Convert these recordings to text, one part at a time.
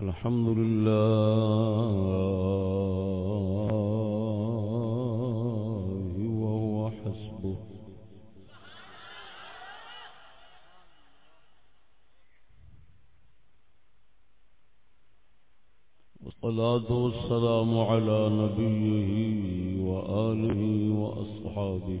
الحمد لله وهو حسبه. والصلاة والسلام على نبيه وآله وأصحابه.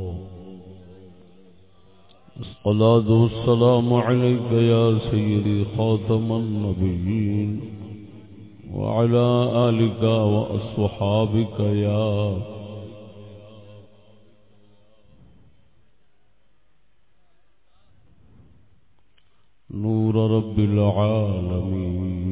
الصلاة والسلام عليك يا سيدي خاتم النبيين وعلى آلك وأصحابك يا نور رب العالمين.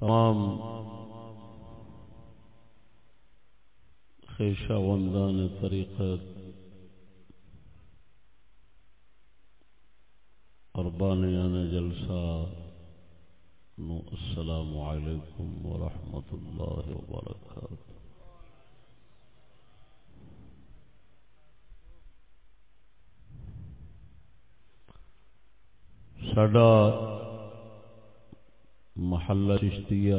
تمام خیشہ وندان طریقت اور جلسہ نو السلام علیکم ورحمۃ اللہ وبرکاتہ۔ سڈا محلہ چشتیہ،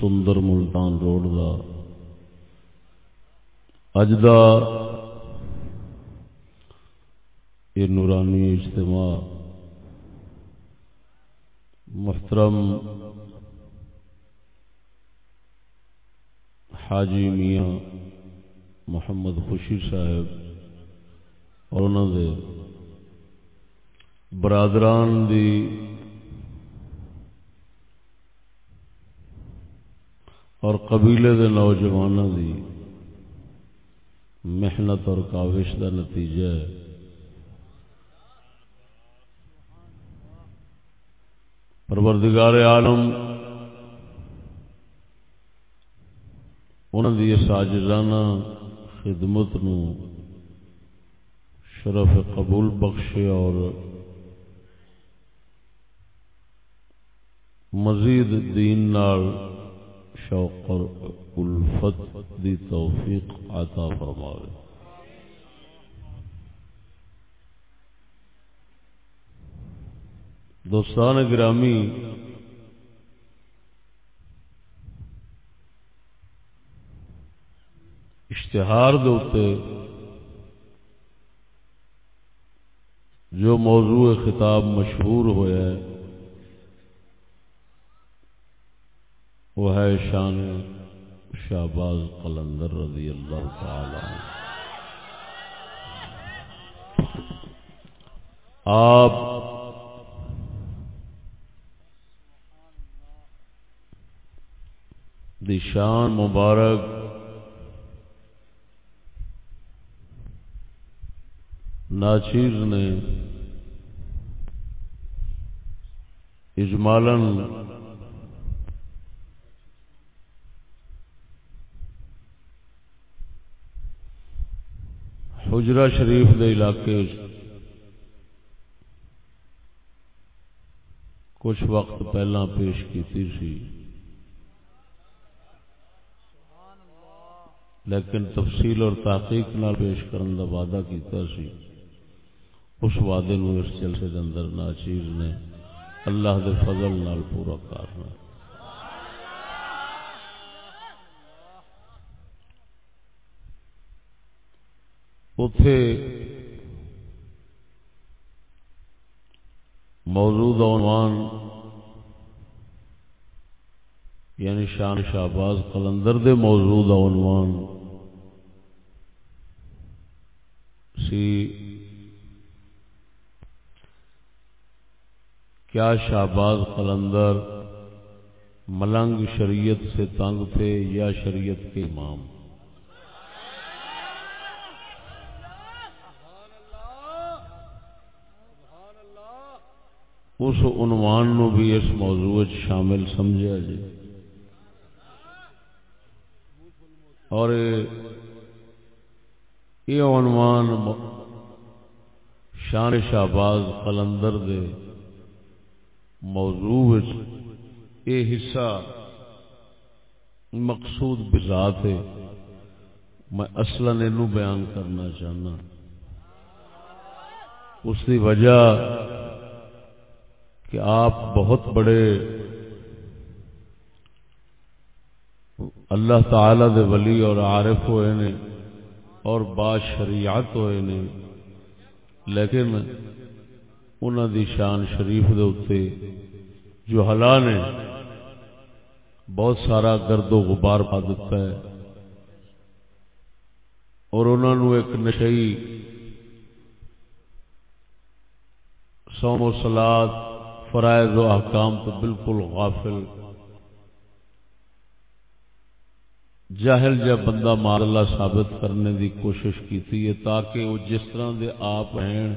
سندر ملتان روڈ دا۔ اج دا یہ نورانی اجتماع محترم حاجی میاں محمد خوشی صاحب اور انہوں دے برادران دی اور قبیلے دے نوجوانوں دی محنت اور کاوش کا نتیجہ ہے۔ پروردگار عالم انہوں دی ساجزانہ خدمت نو شرف قبول بخشے اور مزید دین نال شوق اور الفت دی توفیق عطا فرماوے۔ دوستان گرامی، اشتہار دوتے جو موضوع خطاب مشہور ہوا ہے وہ ہے شان شہباز قلندر رضی اللہ تعالی آپ دی شان مبارک ناچیز نے اجمالن حجرہ شریف دے علاقے کچھ وقت پہلا پیش کیتی سی۔ لیکن تفصیل اور تحقیق نال پیش کرن دا وعدہ کیتا سی۔ اس وعدے نو اس جلسے دے اندر ناچیز نے اللہ دے فضل نال پورا کرنا اتے موجود عنوان یعنی شان شہباز قلندر دے موجود عنوان سی کیا شہباز قلندر ملنگ شریعت سے تنگ تھے یا شریعت کے امام اس عنوان نو بھی اس موضوع شامل سمجھا جی۔ اور یہ عنوان شان شہباز قلندر دے موضوع یہ حصہ مقصود بذات ہے۔ میں اصلا بیان کرنا چاہنا۔ اس کی وجہ کہ آپ بہت بڑے اللہ تعالی دے ولی اور عارف ہوئے نے اور با شریعت ہوئے نے، لیکن انہوں دی شان شریف دے اتے جو حلا نے بہت سارا گرد و غبار پا دیتا ہے۔ اور انہوں نے ایک نشئی، سوم و سلاد فرائض و احکام تو بالکل غافل۔ جاہل جا بندہ مار اللہ ثابت کرنے دی کوشش کی تھی تاکہ وہ جس طرح دے آپ ہیں،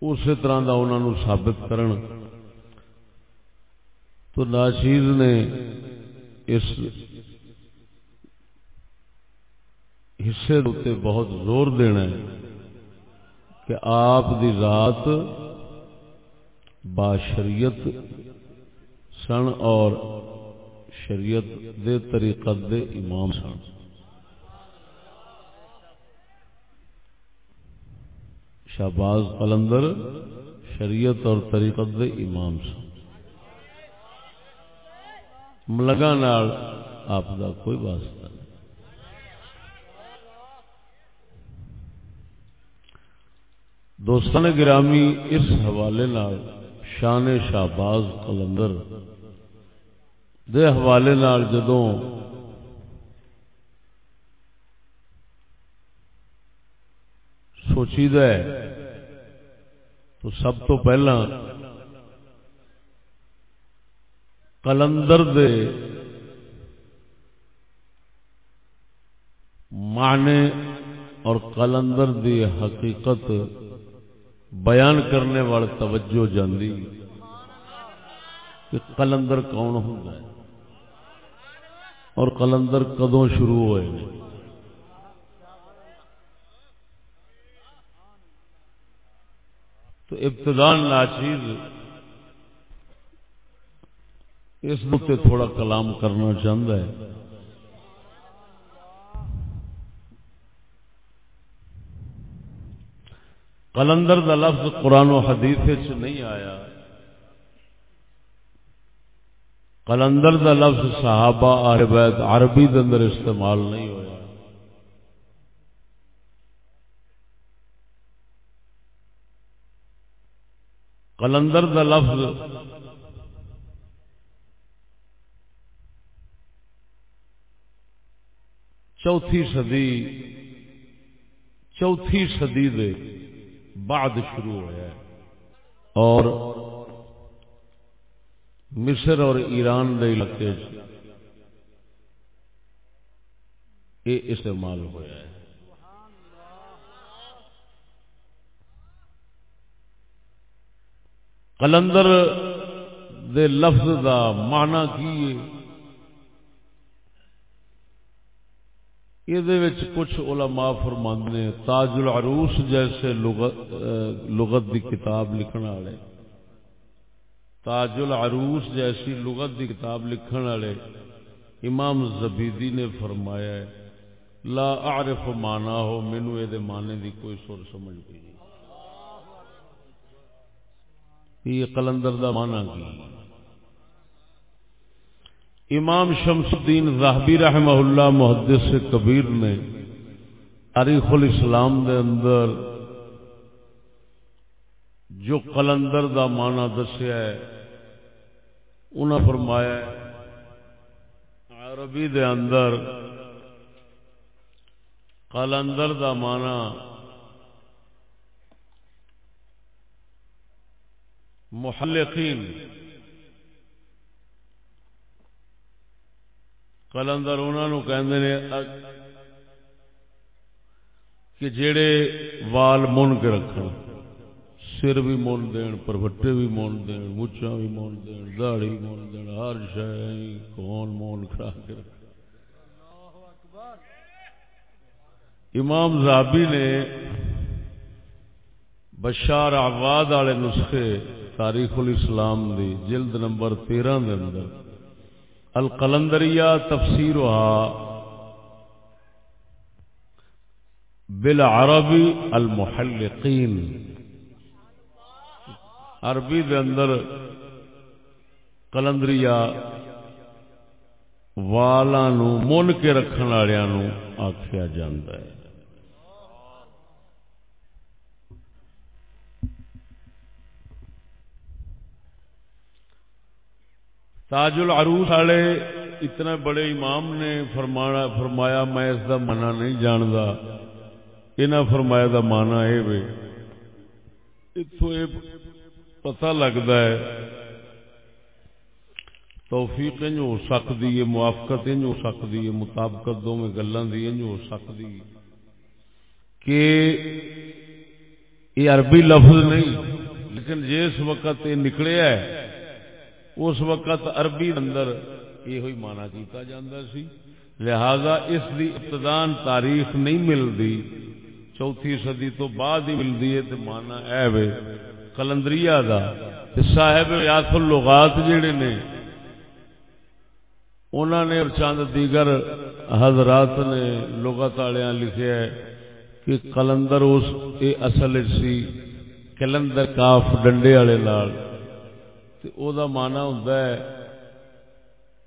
اسی طرح دا انہوں نے ثابت کرن۔ تو ناشیز نے اس حصے بہت زور دینا ہے کہ آپ دی ذات با شریعت سن اور شریعت دے طریقت دے امام سن۔ شہباز قلندر شریعت اور طریقت دے امام سن۔ ملگا نال آپ دا کوئی واسطہ نہیں۔ دوستان گرامی، اس حوالے نال شان شہباز قلندر دے حوالے نال جدوں سوچی ہے، تو سب تو پہلا کلندر دے معنی اور کلندر دی حقیقت بیان کرنے والے توجہ جاندی کہ کلندر کون ہوتا ہے اور کلندر کدوں شروع ہوئے تو ابتدان ناچیز اس نقطے تھوڑا کلام کرنا چاہتا ہے۔ کلندر دا لفظ قرآن و حدیث نہیں آیا۔ کلندر دا لفظ صحابہ بیت عربی دے اندر استعمال نہیں ہوا کلندر دا لفظ چوتھی صدی چوتھی صدی دے بعد شروع ہوا ہے اور مصر اور ایران کے علاقے یہ استعمال ہوا ہے کلندر دے لفظ دا معنی کی یہ کچھ علماء فرماند نے تاج العروس جیسے لغت دی کتاب لکھن والے تاج العروس جیسی لغت دی کتاب لکھن والے امام زبیدی نے فرمایا ہے لا اعرف مانا ہو مینو یہ معنی دی کوئی سر سمجھ گئی نہیں یہ کلندر دا مانا کی امام شمس الدین زاہبی رحمہ اللہ محدث کبیر نے تاریخ الاسلام دے اندر جو قلندر دا معنی دسیا ہے، انہاں فرمایا ہے، عربی دے اندر قلندر دا معنی محلقین کلندر انہوں نے، کہ جڑے وال من کے رکھ سر بھی من دین، پروٹے بھی من دین مچھا بھی من دین داڑی من دین، ہر شہ کون مون کھڑا کے رکھ امام زابی نے بشار آباد والے نسخے تاریخ الاسلام دی جلد نمبر تیرہ دے اندر القلندریہ تفسیرها بالعربی المحلقین۔ عربی دے اندر کلندریا والا من کے رکھن والوں آخیا جاتا ہے۔ تاج العروس والے اتنے بڑے امام نے فرمایا فرمایا، میں اس دا منع نہیں جانتا یہاں فرمایا دا مانا یہ اتو یہ پتا لگتا ہے، توفیق انج ہو سکتی ہے، موافقت انج ہو سکتی ہے، مطابقت دونوں گلوں کی انج ہو سکتی کہ یہ عربی لفظ نہیں، لیکن جس وقت یہ نکلے ہے اس وقت عربی اندر یہ ہوئی مانا کیتا جاندہ سی، لہذا اس دی ابتدان تاریخ نہیں ملتی چوتھی صدی تو بعد ہی ملتی ہے تو مانا اے وے کلندری دا۔ صاحب یاس اللغات جڑے نے انہوں نے چند دیگر حضرات نے لغت والے لکھے ہے کہ کلندر اس، اے اصل سی، کلندر کاف ڈنڈے والے لال او دا مانا ہوں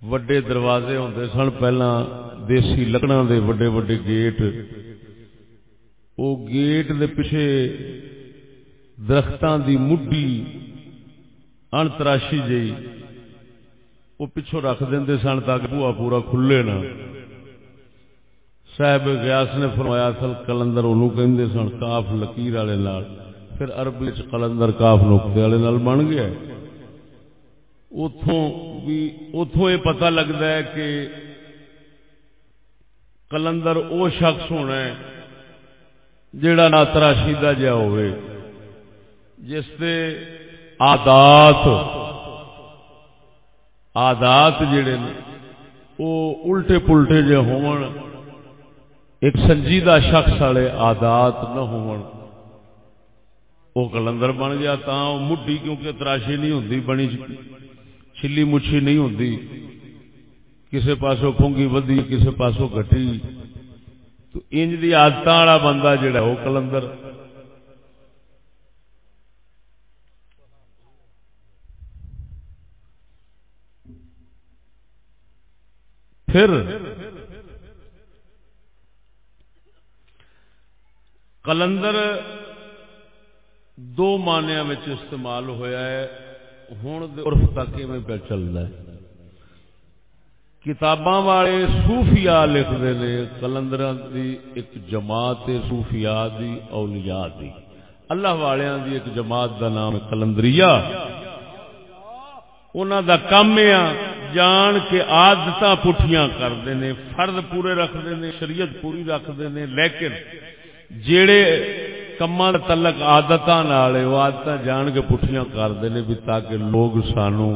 وڈے دروازے ہوں سن، پہلا دیسی لکڑا دے وڈے وڈے گیٹ۔ او گیٹ دے پیچھے درختوں دی مڈی ان تراشی جی وہ پچھو رکھ دیں سن تک بوا پورا کھلے نا صاحب گیاس نے فرمایا، اصل کلندر انہوں کہندے سن، کاف لکیر والے پھر عربی چ کلندر کاف نقطے والے بن گیا۔ اتوں یہ پتا لگتا ہے کہ کلندر او شخص ہونا ہے جڑا نہ تراشیدہ جا ہوئے، جس سے آدات آدات جڑے وہ الٹے پلٹے جے ہون، ایک سنجیدہ شخص والے آدات نہ ہون۔ وہ کلندر بن گیا تا مڈی کیونکہ تراشی نہیں ہوتی بنی چلی مچھی نہیں ہوتی کسی پاسوں کھونگی ودی کسی پاسوں گٹی تو انج دی آدت والا بندہ جڑا وہ کلندر۔ پھر کلندر دو مانیا استعمال ہویا ہے۔ ہوں عرف تک میں پہ چلتا ہے کتاباں والے صوفیاء لکھتے ہیں کلندر دی ایک جماعت صوفیاء دی اولیاء دی اللہ والیاں دی ایک جماعت دا نام کلندری انہوں دا کام ہے جان کے آدت پٹھیاں کرتے ہیں فرد پورے رکھتے ہیں شریعت پوری رکھتے ہیں لیکن جڑے کما تلک آدت آدت جان کے پٹھیاں کرتے ہیں بھی تاکہ لوگ سانو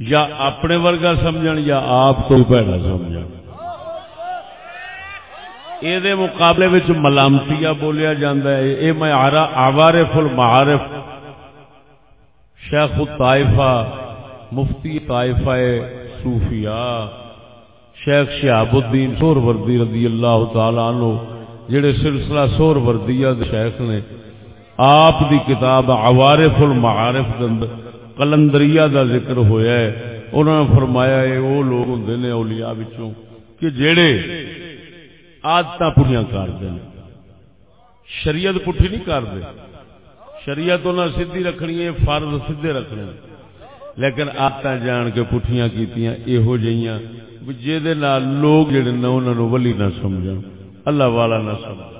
یا اپنے ورگا سمجھ یا آپ تو پیڑا سمجھ یہ مقابلے میں ملامتیا بولیا جاتا ہے یہ میں آوارف المعارف شیخ الطائفہ مفتی طائفہ صوفیاء شیخ شہاب الدین سور وردی رضی اللہ تعالی عنہ جڑے سلسلہ سور وردیہ شیخ نے آپ دی کتاب عوارف المعارف اندر کلندریہ دا ذکر ہویا ہے انہوں نے فرمایا ہے، وہ لوگ ہوندے نے اولیاء وچوں کہ جڑے عادتاں پٹھیاں کردے نے شریعت پٹھی نہیں کردے۔ شریعت انہاں سیدھی رکھنی ہے، فرض سیدھے رکھنے لیکن آدت جان کے پٹھیاں کیتیاں یہو جہاں جہد لوگ جڑے نا انہوں ولی نہ سمجھ اللہ والا نہ سمجھ۔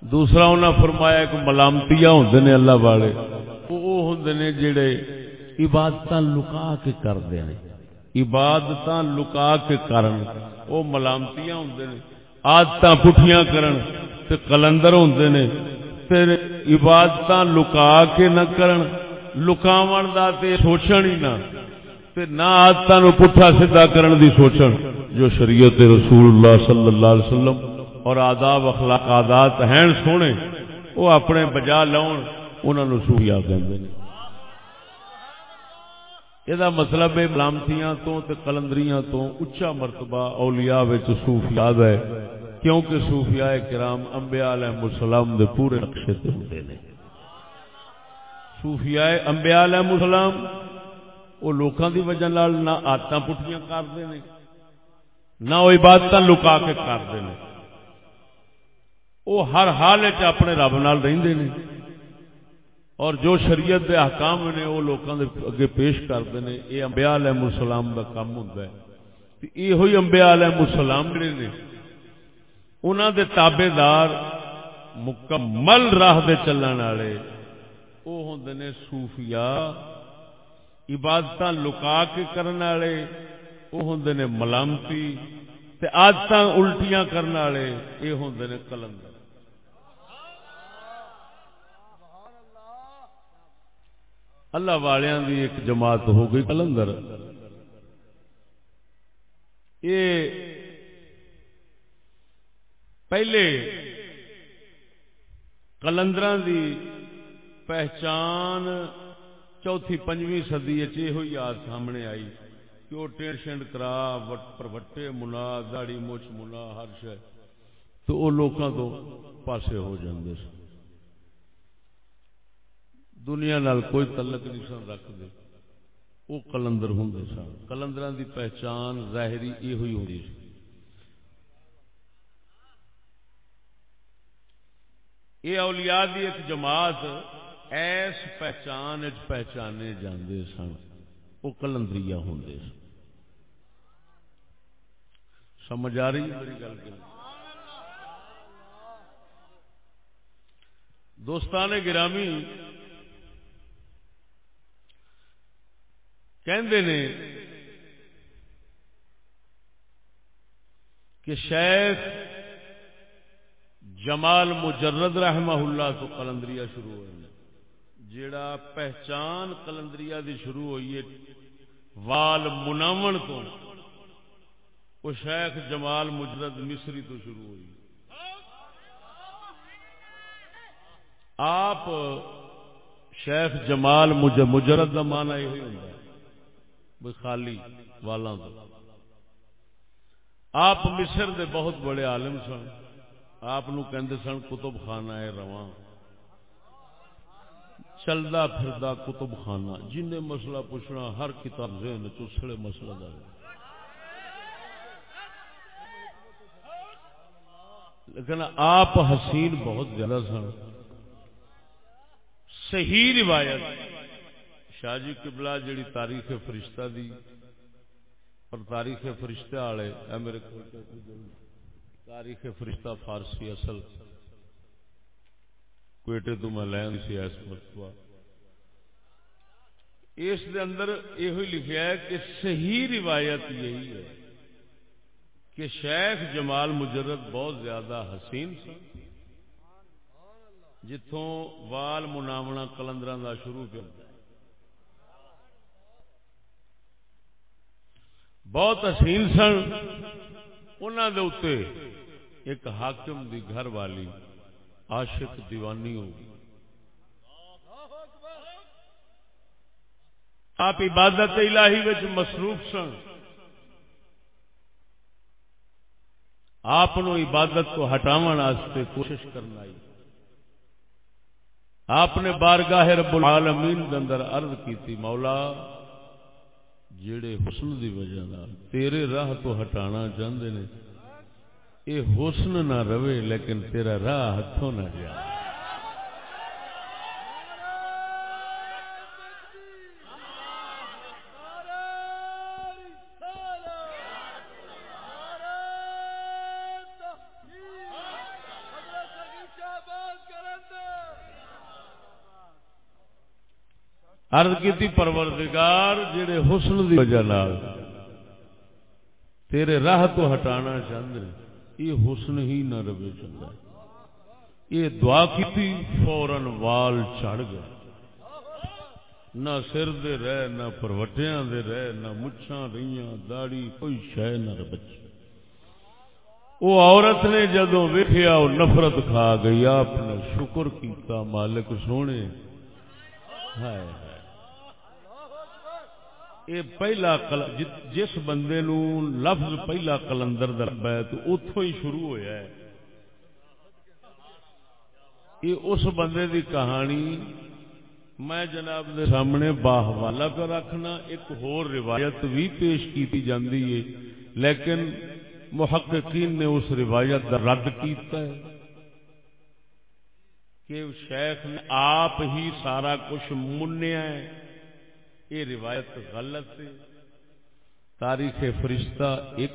دوسرا انہوں فرمایا ایک ملامتی ہوں نے اللہ والے۔ وہ ہوں نے جڑے عبادت لکا کے کرتے ہیں۔ عبادت لکا کے کرن۔ وہ ملامتی ہوں نے۔ آدت پٹھیاں کرن تے کلندر ہوں نے۔ عبادت لکا کے نہ کرن۔ لکاون دا تے سوچن ہی نہ۔ تے نہ عادتاں پٹھا سیدھا کرن دی سوچن، جو شریعت رسول اللہ صلی اللہ علیہ وسلم اور آداب اخلاق عادات ہیں سونے، وہ اپنے بجا لاؤن انہاں نو سویا کہندے نے یہ مطلب ہے ملامتیاں تو تے کلندریاں تو اچا مرتبہ اولیاء وچ صوفیات ہے، کیونکہ صوفیاء کرام انبیاء علیہ السلام دے پورے نقشے تے ہوندے نے۔ صوفیاء انبیاء علیہ السلام وہ لوکاں دی وجہ نال نہ آتاں پٹھیاں کردے نے، نہ وہ عبادتاں لکا کے کردے نے۔ وہ ہر حال اپنے رب نال رہندے نے۔ اور جو شریعت دے احکام نے، وہ لوکاں دے اگے پیش کردے نے۔ اے انبیاء علیہ السلام دا کام ہوندا ہے۔ تے اے علیہ السلام جڑے نے، انہاں دے تابعدار مکمل راہ دے چلن والے، وہ ہوں نے صوفیاء عبادت لکا کے کرنے والے وہ ہوں نے ملامتی آدت الٹیاں کرنے والے یہ ہوں نے کلندر۔ اللہ والوں دی ایک جماعت ہو گئی کلندر۔ یہ پہلے کلندر دی پہچان چوتھی پنجویں سدی یہ ہوئی یاد سامنے آئی کہ وہ ٹینٹ شینٹ کرا پروٹے منا داڑی مچ منا، ہر شہ تو وہ لوگوں تو پاسے ہو جاندے سن۔ دنیا نال کوئی تعلق نہیں سن رکھتے وہ کلندر ہوں سن۔ کلندر دی پہچان ظاہری یہ ہوئی ہوتی سی۔ یہ اولیاء دی ایک جماعت ایس پہچان پہچانے جاندے سن وہ کلندری ہوں سمجھ آ رہی میری گل دوستان گرامی کہندے نے کہ شیخ جمال مجرد رحمہ اللہ تو کلندریہ شروع ہوئے جڑا پہچان کلندری دی شروع ہوئی ہے، وال مناون تو، وہ شیخ جمال مجرد مصری تو شروع ہوئی۔ آپ شیخ جمال مجرد کا مانا یہ ہوتا خالی والا آپ مصر دے بہت بڑے عالم سن، آپ کہندے سن کتب خانہ ہے رواں۔ چلتا پھردا کتب خانہ جن مسئلہ پوچھنا ہر کتاب ذہن چسڑے مسئلہ دا لیکن آپ حسین بہت زیادہ سن صحیح روایت، شاہ جی قبلہ جڑی تاریخ فرشتہ دی اور تاریخ فرشتہ والے میرے تاریخ فرشتہ فارسی اصل۔ کوئٹے تو میں لین سی اس مرتبہ۔ اس دے اندر یہ لکھا ہے کہ صحیح روایت یہی ہے کہ شیخ جمال مجرد بہت زیادہ حسین سن۔ جتوں وال مناونا کلندر کا شروع کر بہت حسین سن۔ انہوں دے ایک حاکم دی گھر والی عاشق دیوانی ہو آپ عبادت الہی وچ مصروف سن۔ آپ عبادت کو ہٹاو کوشش کرنا آپ نے بارگاہ رب العالمین کے اندر عرض کی تھی مولا جڑے حسن دی وجہ تیرے راہ تو ہٹانا چاہتے نے یہ حسن نہ رہے لیکن تیرا راہ ہاتھوں نہ جائے عرض کی پروردگار جڑے حسن دی وجہ نال تیرے راہ تو ہٹانا چاہتے یہ حسن ہی نہ رہے چاہتا یہ دعا کی فورن وال چڑھ گئے نہ سر دے رہ، نہ پروٹیاں دے رہ، نہ مچھاں رہیاں داڑی کوئی شہ نہ بچی۔ وہ عورت نے جدو ویخیا وہ نفرت کھا گئی، آپ نے شکر کیتا، مالک سونے۔ ہائے۔ یہ پہلا جس بندے نو لفظ پہلا کلندر دربا ہے تو اتوں ہی شروع ہویا ہے یہ اس بندے دی کہانی میں جناب دے سامنے باہوالا پہ رکھنا ایک ہور روایت بھی پیش کی جاندی ہے لیکن محققین نے اس روایت کا رد کیتا ہے کہ شیخ نے آپ ہی سارا کچھ منیا ہے یہ روایت غلط ہے۔ تاریخ فرشتہ ایک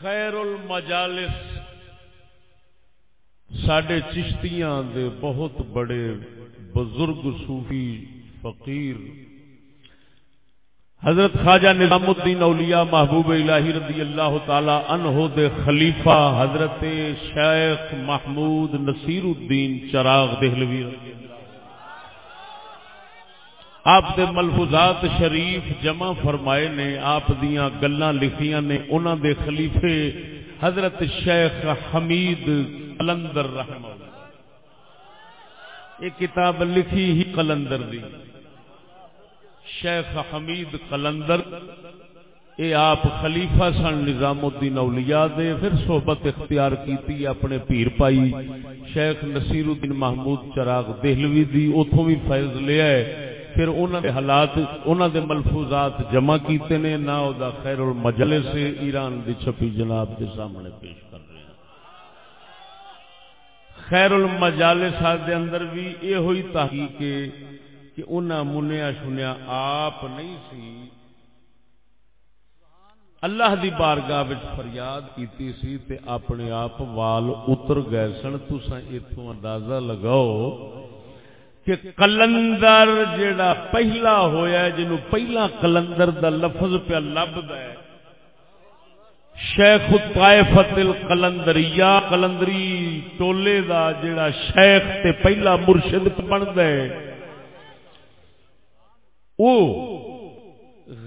خیر المجالس سڈے چشتیاں دے بہت بڑے بزرگ صوفی فقیر۔ حضرت خواجہ نظام الدین اولیاء محبوب الہی رضی اللہ تعالی عنہ دے خلیفہ حضرت شیخ محمود نصیر الدین چراغ دہلوی۔ آپ دے ملفوظات شریف جمع فرمائے نے، آپ دیاں گلاں لکھیاں نے، انہاں دے خلیفے حضرت شیخ حمید قلندر رحمہ یہ کتاب لکھی ہی قلندر دی۔ شیخ حمید قلندر اے آپ خلیفہ سن نظام الدین اولیاء دے، پھر صحبت اختیار کیتی اپنے پیر پائی۔ شیخ نصیر الدین محمود چراغ دہلوی دی اتوں بھی فیض لیا ہے۔ پھر انہوں نے حالات انہوں نے ملفوظات جمع کیتے نے، نہ او دا خیر المجلے سے ایران دی چھپی جناب دے سامنے پیش کر رہے ہیں۔ خیر المجالس دے اندر بھی یہ ہوئی تحقیق کہ انہاں منیا سنیا آپ نہیں سی۔ اللہ دی بارگاہ وچ فریاد کیتی سی تے اپنے آپ وال اتر گئے سن، تساں ایتھوں اندازہ لگاؤ کہ کلندر جیڑا پہلا ہویا ہے جنوں پہلا کلندر دا لفظ پہ لبدا ہے، شیخ الطائفت القلندریہ کلندری ٹولے دا جیڑا شیخ تے پہلا مرشد بندا ہے، او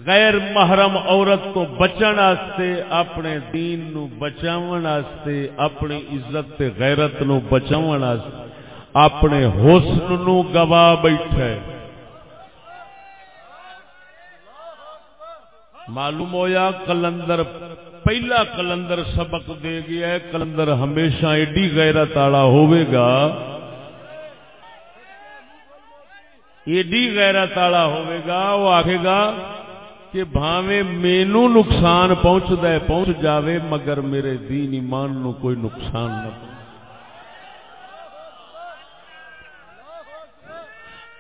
غیر محرم عورت تو بچن آستے اپنے دین نو بچاون آستے اپنی عزت تے غیرت نو بچاون آستے اپنے حسن نو گوا بیٹھے معلوم ہویا کلندر پہلا کلندر سبق دے گیا ہے، کلندر ہمیشہ ایڈی غیرت آڑا ہوئے گا۔ ایڈی غیرت والا ہوئے گا، وہ آخے گا کہ بھاوے مینو نقصان پہنچ دے پہنچ جاوے، مگر میرے دین ایمان نو کوئی نقصان نہ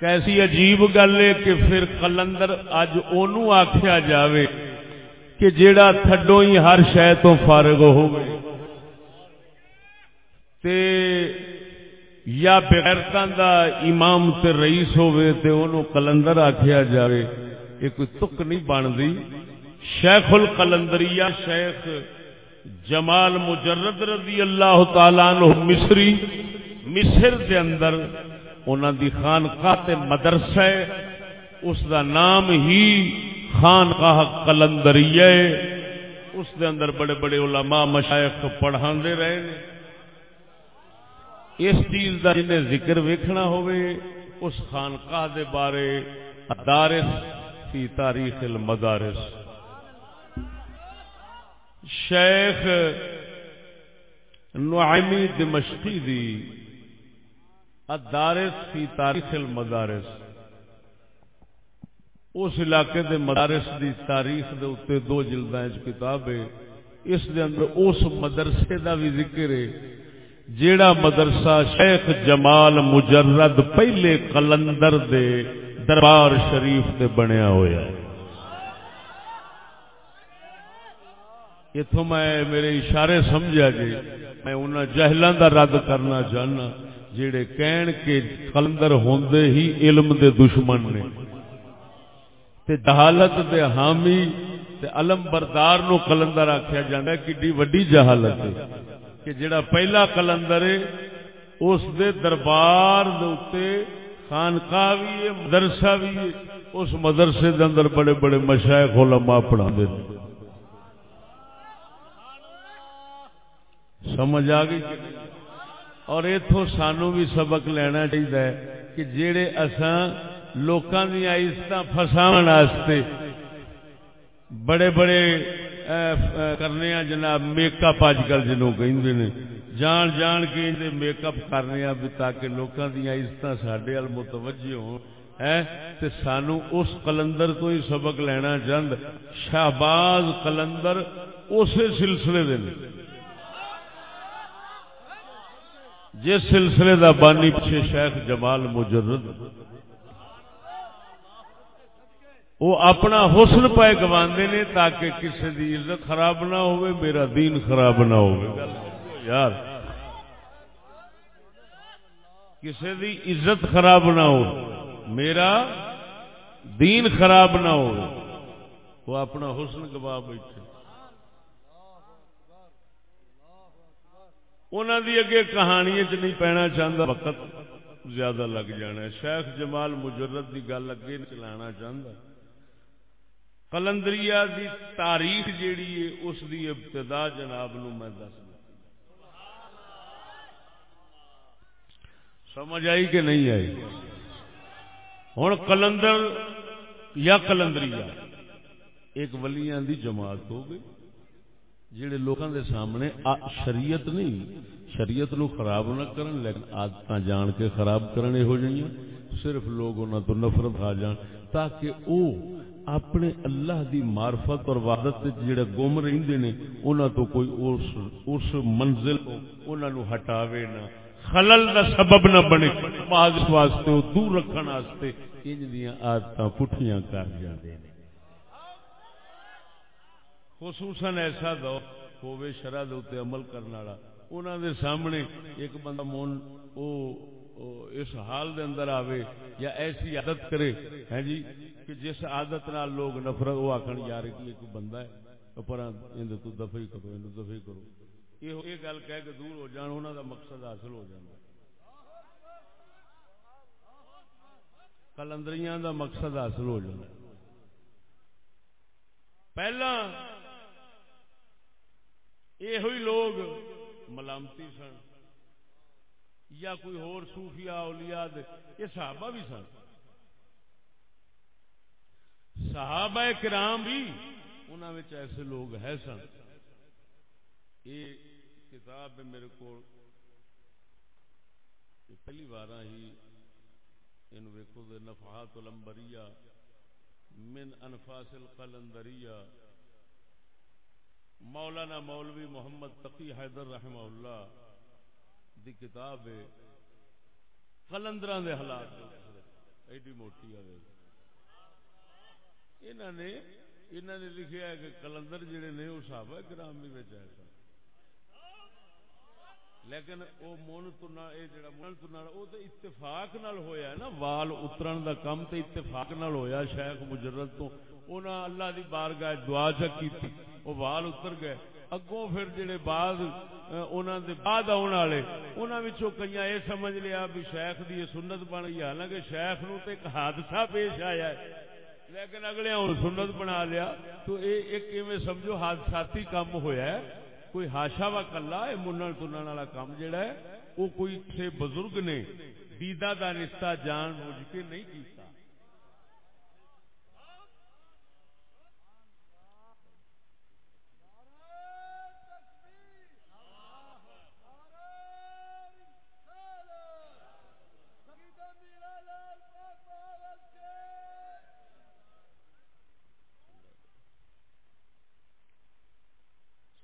کیسی عجیب گل ہے کہ پھر کلندر اج اونوں آخیا جاوے کہ جیڑا تھڈو ہی ہر شہ تو فارغ ہو گئے تے یا بغیرتاں دا امام تے رئیس ہوئے تے انہوں کلندر آکھیا جائے یہ کوئی تک نہیں بندی شیخ القلندریہ شیخ جمال مجرد رضی اللہ تعالیٰ عنہ مصری، مصر دے اندر انہوں دی خانقاہ تے مدرسہ اس دا نام ہی خانقاہ کلندریہ اس دے اندر بڑے بڑے علماء مشائق پڑھا رہے ہیں۔ اس چیز کا جنہیں ذکر ویکھنا ہوئے، اس خانقاہ دے بارے دارس فی تاریخ المدارس۔ شیخ نعیمی دمشقی دی ادارس فی تاریخ المدارس۔ اس علاقے دے مدارس دی تاریخ دے اتنے دو جلدیں کتاب ہے۔ اس دے اندر اس مدرسے دا بھی ذکر ہے۔ جیڑا مدرسہ شیخ جمال مجرد پہلے قلندر دے دربار شریف دے بنیا ہویا۔ ہے اتوں میں میرے اشارے سمجھا جی میں انہوں جہلوں کا رد کرنا چاہنا۔ جڑے کہن کے کلندر ہوندے ہی علم دے دشمن نے۔ تے جہالت دے حامی تے علم بردار نو کلندر آکھیا آخیا جانا کڈی وڈی جہالت ہے۔ کہ جڑا پہلا کلندر ہے، اس دے دربار دے اتے خانقاہ بھی ہے، مدرسہ بھی ہے، اس مدرسے دے اندر بڑے بڑے مشائق علماء پڑھا دے سمجھ آ گئی اور اتو سانو بھی سبق لینا چاہیے کہ جہے اسان لوکاں دیا عزت فساو بڑے بڑے کرنے جناب میک اپ اج کل جنوں کہ جان جان کے میک اپ کرنے تاکہ لوکاں دیا عزت سڈے وال متوجہ ہو سانو اس کلندر تو ہی سبق لینا چاہد شہباز کلندر اسی سلسلے دے جس سلسلے دا بانی پیچھے شیخ جمال مجرد وہ اپنا حسن پائے گواندے نے تاکہ کسی دی عزت خراب نہ ہوئے، میرا دین خراب نہ ہوئے۔ یار کسی دی عزت خراب نہ ہو، میرا دین خراب نہ ہو، وہ اپنا حسن گوا بیٹھے۔ انہوں دی اگے کہانی چ نہیں پینا چاہتا وقت زیادہ لگ جانا ہے۔ شیخ جمال مجرد دی گل اگے چلانا چاہتا کلندری دی تاریخ جیڑی ہے، اس دی ابتدا جناب نو میں دس سمجھ آئی کہ نہیں آئی؟ ہوں کلندر یا کلندری ایک ولیاں دی جماعت ہو گئی۔ جڑے لوگوں دے سامنے شریعت نہیں، شریعت نو خراب نہ کرن، لیکن آدت جان کے خراب کرنے ہو جائیں صرف لوگ انہوں تو نفرت آ جان، تاکہ او اپنے اللہ دی معرفت اور وعدت جڑے گم رہندے نے، انہاں تو کوئی اس اس منزل انہاں نو ہٹاوے نہ۔ خلل دا سبب نہ بنے محض واسطے، دور رکھن واسطے انج دیاں عادتاں پٹھیاں کر جاندے نے۔ خصوصاً ایسا دور ہوے شرح دے عمل کرنے والا۔ انہوں دے سامنے ایک بندہ مون او, او اس حال دے اندر آوے یا ایسی عادت کرے ہے جی کہ جس عادت نال لوگ نفرت وہ آخر یار ایک بندہ ہے پر اندر تو دفعی کرو اندر دفعی کرو۔ یہ گل کہہ کے دور ہو جان انہوں دا مقصد حاصل ہو جانا کلندریاں دا مقصد حاصل ہو جانا پہلا یہ لوگ ملامتی سن، یا کوئی ہور صوفیاء، اولیاء دے، یہ صحابہ بھی سن۔ صحابہ کرام بھی انہوں میں ایسے لوگ ہے سن۔ یہ کتاب ہے میرے کو پہلی بار ہی ان ویکو نفحات الانبریہ من انفاس القلندریہ مولانا مولوی محمد تقی حیدر رحمہ اللہ دی کتاب ہے کلندر دے حالات ایڈی موٹی آ انہوں نے انہوں نے لکھا ہے کہ کلندر جڑے نے، وہ صحابہ کرام بھی بچ آئے لیکن وہ من تنا، یہ جڑا من تنا، وہ تو اتفاق نال ہویا ہے نا، وال اترن دا کم تے اتفاق نال ہویا شیخ مجرد تو۔ انہاں اللہ دی بارگاہ دعا چ کیتی، وہ وال اتر گئے۔ اگوں پھر جڑے بعد انہاں دے بعد آن والے، انہاں وچوں کئیاں اے سمجھ لیا بھی شیخ دی سنت بن گئی۔ حالانکہ شیخ نو تے ایک حادثہ پیش آیا ہے۔ لیکن اگلے ہوں سنت بنا لیا تو اے ایک ایویں سمجھو حادثاتی کام ہویا ہے۔ کوئی ہاشا وا کلا یہ منن تنن والا کام جڑا ہے، وہ کوئی تھے بزرگ نے، دیدہ دا رشتہ جان بوجھ کے نہیں کیتا۔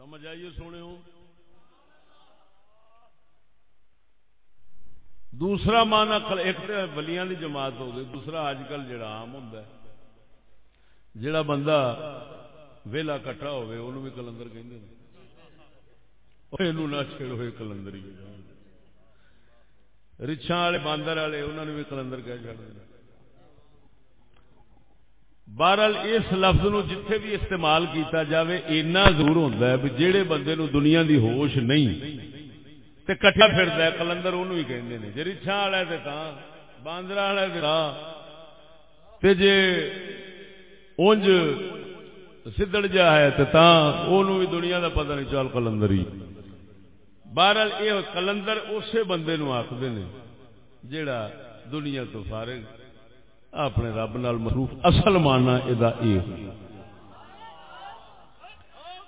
سمجھ آئیے سونے ہو دوسرا مانا ایک تو بلیاں دی جماعت ہو گئی، دوسرا اج کل جڑا عام ہوں جڑا بندہ ویلا کٹا ہوئے انہوں بھی کلندر کہ نہ چھڑ ہوئے کلندر رچھا والے، باندر والے انہوں نے بھی کلندر کہہ چڑھ بہرحال اس لفظ نو جتھے بھی استعمال کیتا جاوے، اینا ضرور ہوتا ہے جہے بندے نو دنیا دی ہوش نہیں، تے کٹھا پھردا ہے، کلندر اونوں ہی کہندے نے، جے رچھا والا تے تاں، باندرا والا تے تاں۔ تے جے اونج سدڑ جا ہے تے تاں، اونوں بھی دنیا دا پتہ نہیں چل کلندر ہی۔ بہرحال اے کلندر اسی بندے نو آکھدے نے، جیڑا دنیا تو فارغ اپنے رب نال مصروف اصل مانا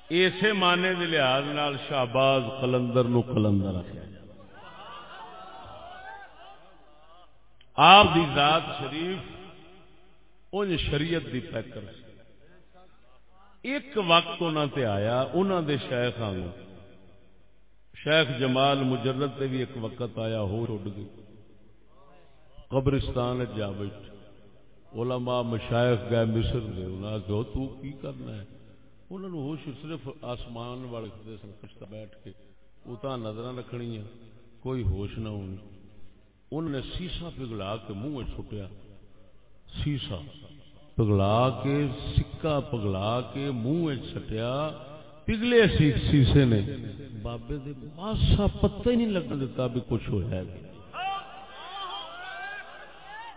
اسے مانے کے لحاظ نال شہباز کلندر نو کلندر آپ دی ذات شریف ان شریعت دی پیکر ایک وقت انہوں تے آیا انہوں دے شیخ آنگو شیخ جمال مجرد تے بھی ایک وقت آیا، ہو اڑ گئی۔ قبرستان جا بیٹھ علماء مشایخ گئے مصر دے، انہاں نے کہا، تو کی کرنا ہے؟ انہوں نے ہوش صرف آسمان والے دے سن کشتا بیٹھ کے۔ اتا نظر رکھنی ہے کوئی ہوش نہ ہونی۔ انہوں نے سیسا پگلا کے منہ چھٹیا سیسا پگلا کے سکا پگلا کے منہ چھٹیا پگلے سیسے نے۔ بابے دے ماسا پتہ ہی نہیں لگنے دیتا بھی کچھ ہو جائے گا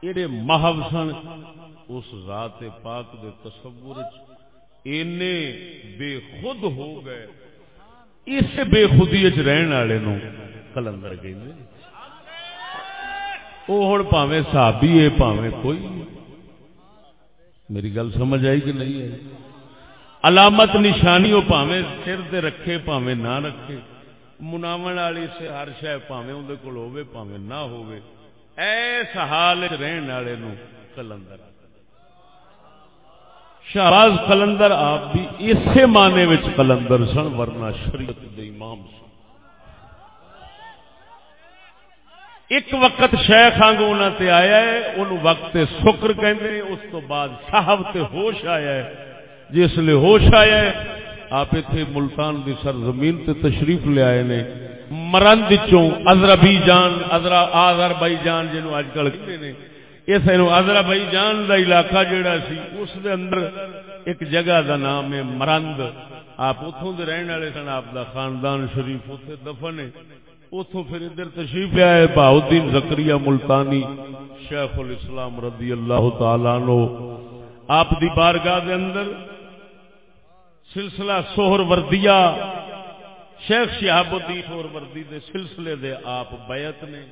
ایڈے محو سن، اس ذات پاک دے تصور اینے بے خود ہو گئے۔ اس بے خودی رہن والے نو کلندر کہ وہ ہوں پاوے صحابی ہے پاوے کوئی۔ میری گل سمجھ آئی کہ نہیں آئی؟ علامت نشانی وہ پاوے سر دے رکھے پاوے نہ رکھے۔ مناو والی سے ہر شہ پاوے اندر کول ہوے پاوے نہ ہوے ایس حال رہن والے کلندر۔ شہباز کلندر آپ بھی اسی معنی کلندر سن، ورنہ شریعت دے امام سن۔ ایک وقت شیخ آنگ انہوں تے آیا ہے ان وقت سکر کہندے اس تو بعد صاحب تے ہوش آیا ہے۔ جس لیے ہوش آیا ہے، آپ اتنے ملتان دی سرزمین تے تشریف لے آئے نے مرند چوں ازربی جان ازرا آزر بائی جان جنو آج کل کہتے ہیں۔ اس ازرا بائی جان دا علاقہ جڑا سی، اس دے اندر ایک جگہ دا نام ہے مرند۔ آپ اتوں دے رہنے والے سن، آپ دا خاندان شریف اتنے دفن ہے۔ اتوں پھر ادھر تشریف آئے بہاؤدین زکریہ ملتانی شیخ الاسلام رضی اللہ تعالیٰ نو آپ دی بارگاہ دے اندر سلسلہ سوہر وردیہ شیخ شہاب الدین اور وردی دے سلسلے دے آپ بیعت نے۔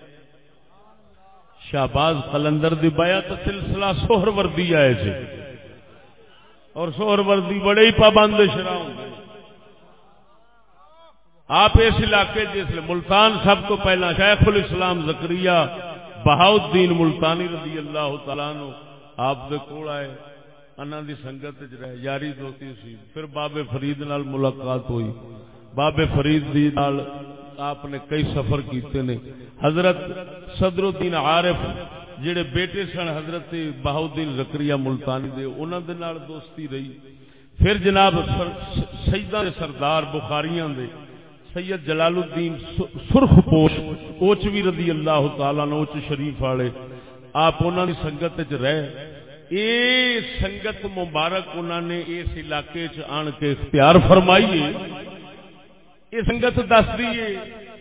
شہباز قلندر دی بیعت سلسلہ سوہر وردی آئے سے اور سوہر وردی بڑے ہی پابند شرح گے۔ آپ اس علاقے جس ملتان سب تو پہلا شیخ الاسلام زکریہ بہاؤدین ملتانی رضی اللہ تعالیٰ نو آپ دے کول آئے۔ انہاں دی سنگت رہے یاری دوتی سی۔ پھر بابے فرید نال ملاقات ہوئی۔ بابے فرید دی نال آپ نے کئی سفر کیتے نے۔ حضرت صدر الدین عارف، جڑے بیٹے سن حضرت بہاؤدین زکریہ ملتانی دے، انہاں دے نال دوستی رہی۔ پھر جناب سیدہ دے سردار بخاریاں دے، سید جلال الدین سرخ پوش اوچوی رضی اللہ تعالیٰ نے اوچ شریف والے، آپ انہاں دی سنگت وچ رہے۔ اے سنگت مبارک انہوں نے اس علاقے چ آن کے اختیار فرمائی یہ سنگت دس دیے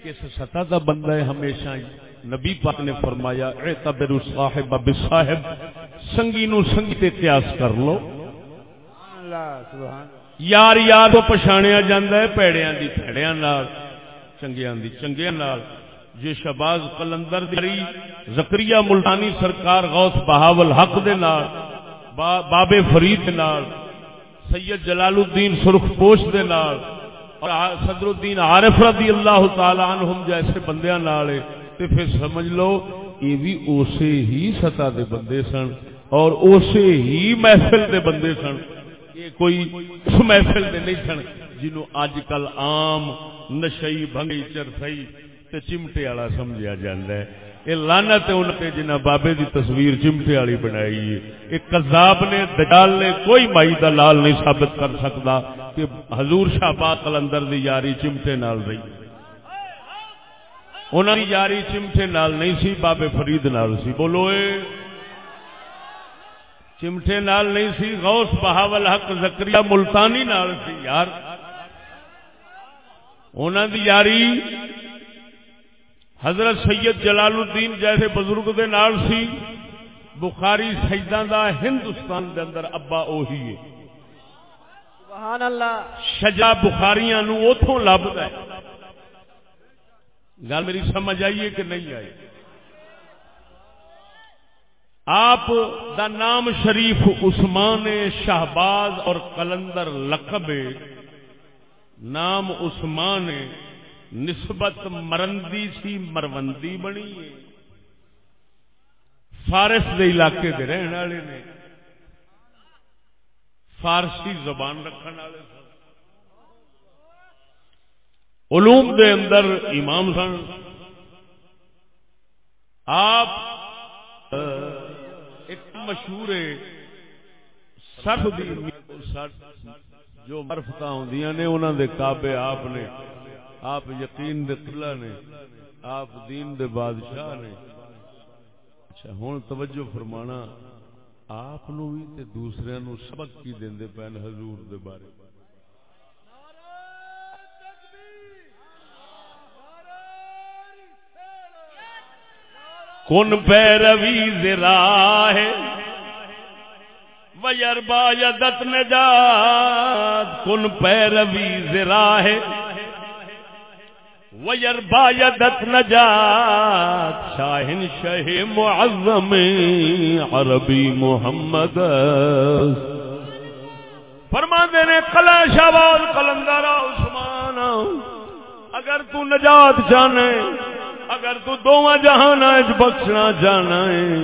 کس سطح کا بندہ ہے ہمیشہ ہی۔ نبی پاک نے فرمایا اے تبر صاحب اب صاحب سنگی نو سنگی تے قیاس کر لو۔ یار یار تو پچھاڑیا جاندہ ہے، پیڑیاں دی، پیڑیاں نال، چنگیاں دی، چنگیاں نال۔ جے شباز قلندر دی زکریہ ملتانی سرکار غوث بہاول حق دے نال باب فرید دے نال، سید جلال الدین سرخ پوش دے نال۔ اور صدر الدین عارف رضی اللہ تعالی عنہم جیسے بندیاں نال تے پھر سمجھ لو، یہ بھی اسی ہی سطح دے بندے سن اور اسی ہی محفل دے بندے سن۔ یہ کوئی اس محفل دے نہیں سن جنہوں اج کل عام نشئی بھنگی چرسئی تے چمٹے والا سمجھا جاتا ہے۔ یہ لانت ان پہ جنہ بابے دی تصویر چمٹے والی بنائی ہے۔ یہ کذاب نے، دجال نے، کوئی مائی دا لال نہیں ثابت کر سکتا۔ کہ حضور شاہ پاک کلندر دی یاری چمٹے نال رہی۔ انہوں کی یاری چمٹے نال نہیں سی، بابے فرید نال سی۔ بولو اے۔ چمٹے نال نہیں سی، غوث بہاول حق زکریہ ملتانی نال سی یار۔ انہوں دی یاری حضرت سید جلال الدین جیسے بزرگ دے نال سی۔ بخاری سیدان دا ہندوستان دے اندر ابا اوہی ہے۔ سبحان اللہ شجا بخاریاں نو اوتھوں لبدا ہے۔ گل میری سمجھ آئیے کہ نہیں آئی؟ آپ دا نام شریف عثمان شہباز اور کلندر لقب، نام عثمان نسبت مرندی سی مروندی بنی ہے۔ فارس دے علاقے دے رہن والے نے۔ فارسی زبان رکھنے والے سن۔ علوم دے اندر امام سن۔ آپ، ایک مشہور سرف دی جو مرفت ہوں نے انہوں دے کعبے آپ نے۔ آپ یقین دے قلعہ نے۔ آپ دین دے بادشاہ نے۔ اچھا ہوں توجہ فرمانا۔ آپ بھی تے دوسرے نو سبق کی دے پین حضور دے بارے۔ کن پیروی زرا ہے ویر با دت نجات، کن پیروی زرا ہے ویر با دت نجات شاہن شہ معظم عربی محمد. فرما نے کلا شہباد کلندر عثمان، اگر تو نجات جانے، اگر تو دونوں جہان بخشنا جانا ہے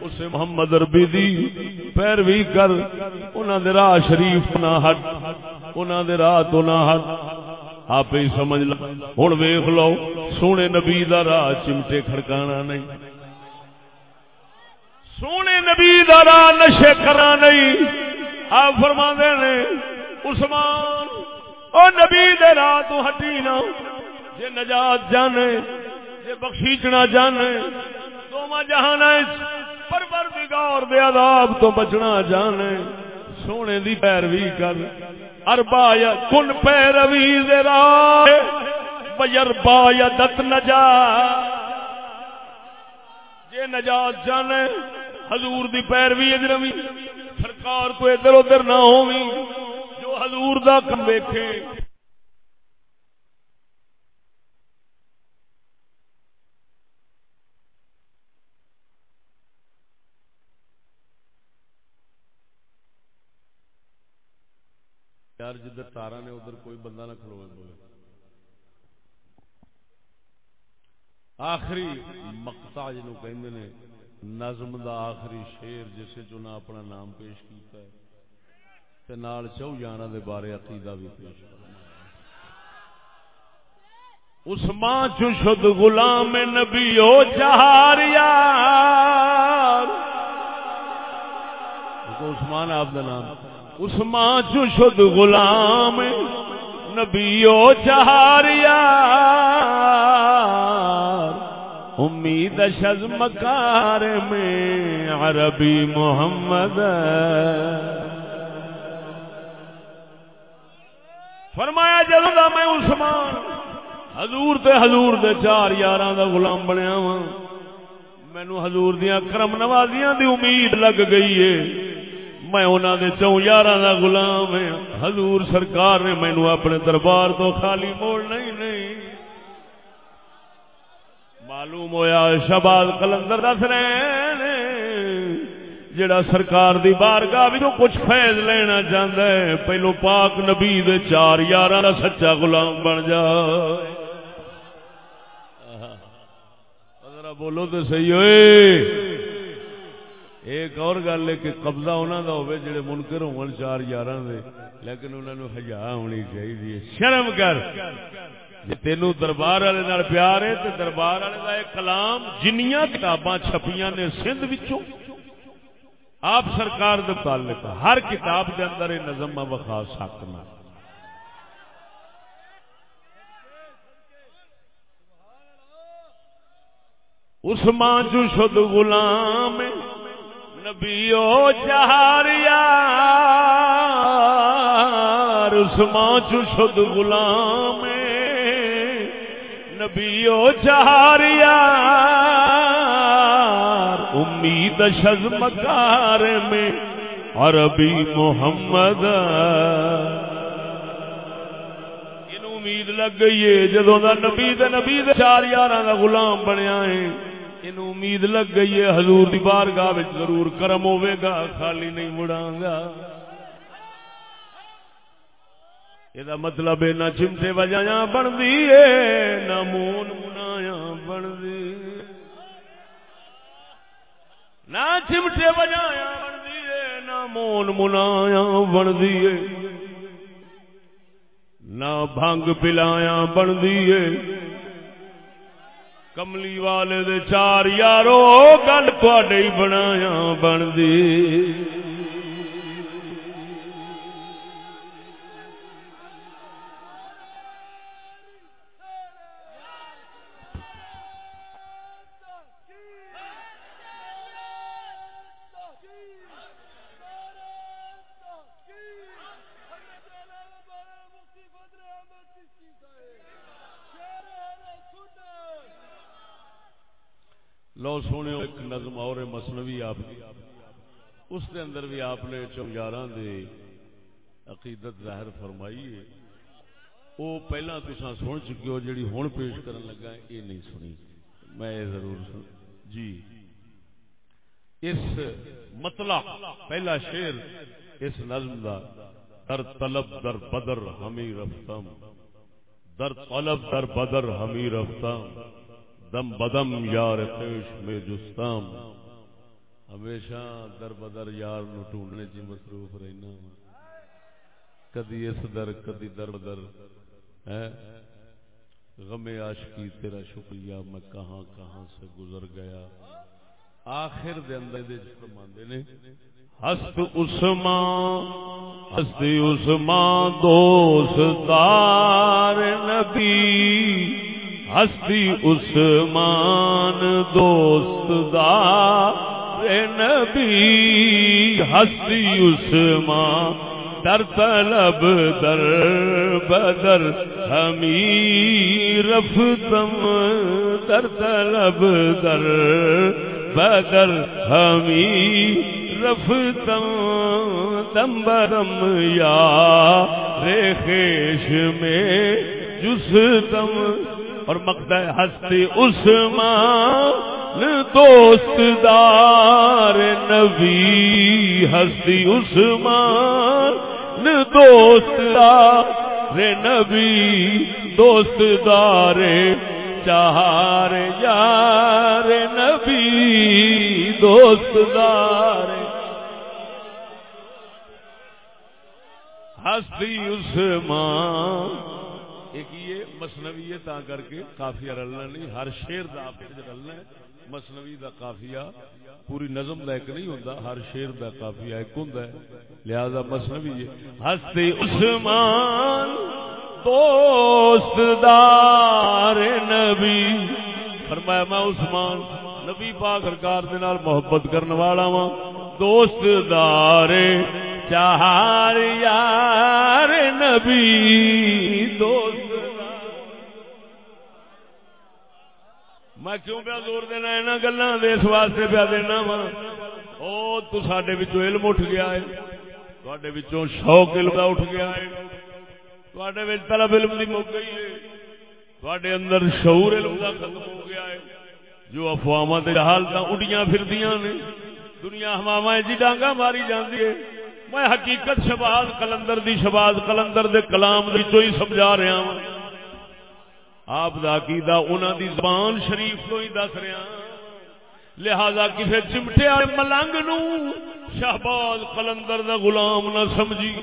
اسے محمد اربی دی پیروی کر انہوں دے راہ شریف نہ ہٹ انہوں دے راہ تو نہ ہٹ۔ آپ ہی سمجھ لو۔ ہوں ویخ لو، سونے نبی دا راہ چمٹے کھڑکانا نہیں۔ سونے نبی دا راہ نشے کرنا نہیں۔ آپ فرما نے، عثمان، او نبی دے راہ تو ہٹی نہ۔ جے نجات جانے، جے بخشیچنا جانے دوما جہان پروردگار دے عذاب تو بچنا جانے۔ سونے دی پیروی کر۔ اربا یا کن پیروی دے بجربا یا دت نجا جے نجات جانے، حضور دی پیروی اجروی سرکار تو ادھر ادھر نہ ہووی جو حضور دا کم ویکھے۔ یار جدھر تارا نے ادھر کوئی بندہ نہ کھلوے بولے۔ آخری مقتا جنو کہندے نے، نظم دا آخری شیر جسے جو نہ اپنا نام پیش کیتا ہے، تے نال چو جانا دے بارے عقیدہ بھی پیش کرنا اس ماں چو شد غلام نبی، او چہار یار۔ عثمان آپ دا نام۔ عثمان چو شد غلام، نبیو چہاریا امید شز مکار میں عربی محمد۔ فرمایا جدو دا میں عثمان، حضور تے حضور دے چار یاراں دا غلام بنیا وا مینو حضور دیاں کرم نوازیاں دی امید لگ گئی ہے۔ میں انہاں دے چوں یاراں دا غلام ہے حضور سرکار نے مینو اپنے دربار تو خالی موڑ نہیں نہیں۔ معلوم ہویا شباد کلندر دس رہے جڑا سرکار دی بارگاہ بھی تو کچھ فیض لینا چاہتا ہے، پہلو پاک نبی دے چار یار سچا غلام بن جا۔ بولو تو صحیح ہوئے۔ ایک اور گل ہے کہ قبضہ انہوں کا ہوئے جڑے منکر ہون چار یار لیکن انہوں نے ہزار ہونی چاہیے شرم کر۔ جی تینوں دربار والے پیار ہے تو دربار والے کا ایک کلام جنیاں کتاباں چھپیاں نے سندھ وچوں۔ آپ سرکار دے متعلق، ہر کتاب دے اندر یہ نظم وکھا سکنا عثمان جو شد غلام نبیو چہار یار، عثمان شد غلام نبیو چہار یار، امید شز مکار میں عربی محمد۔ امید لگ گئی ہے جدو دا نبی دے نبی دے چار یار دا غلام بنیا ہے۔ ان امید لگ گئی ہے حضور دی بارگاہ وچ ضرور کرم ہوے گا خالی نہیں مڑاں گا یہ مطلب ہے نہ چمٹے وجایا بنتی ہے نہ مون منایا بنتی نہ چمٹے وجایا بنتی ہے نہ مون منایا بنتی ہے نہ بھنگ پلایا بنتی ہے کملی والے دے چار یارو گل تھوڑے ہی بنایا دی لو سونے ایک نظم اور مسنوی آپ اس کے اندر بھی آپ نے چونگیارہ دے عقیدت ظاہر فرمائی ہے۔ وہ پہلا تسا سن چکے ہو، جڑی ہوں پیش کرن لگا یہ نہیں سنی۔ میں یہ ضرور سن۔ جی۔ اس مطلع، پہلا شیر اس نظم دا۔ در طلب در بدر ہمیں رفتم۔ در طلب در بدر ہمیں رفتم۔ دم بدم یار خیش میں جستام۔ ہمیشہ در بدر یار نو ڈھونڈنے چی مصروف رہنا کدی اس در، کدی در بدر۔ غم عاشقی تیرا شکریہ، میں کہاں کہاں سے گزر گیا۔ آخر دے اندر دے فرماندے نے۔ ہست عثمان ہست عثمان دوست دار نبی۔ ہستی عثمان دوست دار نبی، ہستی عثمان، در طلب، در بدر ہمی رفتم در طلب، در بدر ہمی رفتم دمبرم یا ریخیش میں جستم اور مقدہ ہستی عثمان، دوست دار نبی، ہستی عثمان، دوست دار نبی، دوست دار چار یار نبی، دوست دار ہستی عثمان۔ مسنوی ہے تا کر کے کافیہ رلنا نہیں، ہر شیر دا آپ رلنا ہے۔ مسنوی دا کافیہ پوری نظم دا ایک نہیں ہوتا ہر شیر دا کافیہ ایک ہوں لہذا مسنوی ہے ہستے عثمان دوست دار نبی۔ فرمایا، میں عثمان، نبی پاک سرکار دے نال محبت کرنے والا وا دوست دار چار یار نبی، دوست میں کیوں پیا زور دینا یہاں گلوں کے اس واسطے پیا دینا وا۔ او، تو سڈے علم اٹھ گیا ہے۔ تے شوق علم کا اٹھ گیا ہے۔ تے طلب علم کی مک گئی ہے۔ تے اندر شعور علم کا ختم ہو گیا ہے۔ جو افواہ حالت اڈیاں پھردیاں نے، دنیا ہماوا جی ڈانگا ماری جاندی ہے۔ میں حقیقت شباز کلندر دی، شباز کلندر دے کلام ہی سمجھا رہا ہوں آپ دا عقیدہ انہاں دی زبان شریف تو ہی دس رہا لہذا کسے چمٹے والے ملنگ نو شہباز کلندر دا غلام نہ سمجھی۔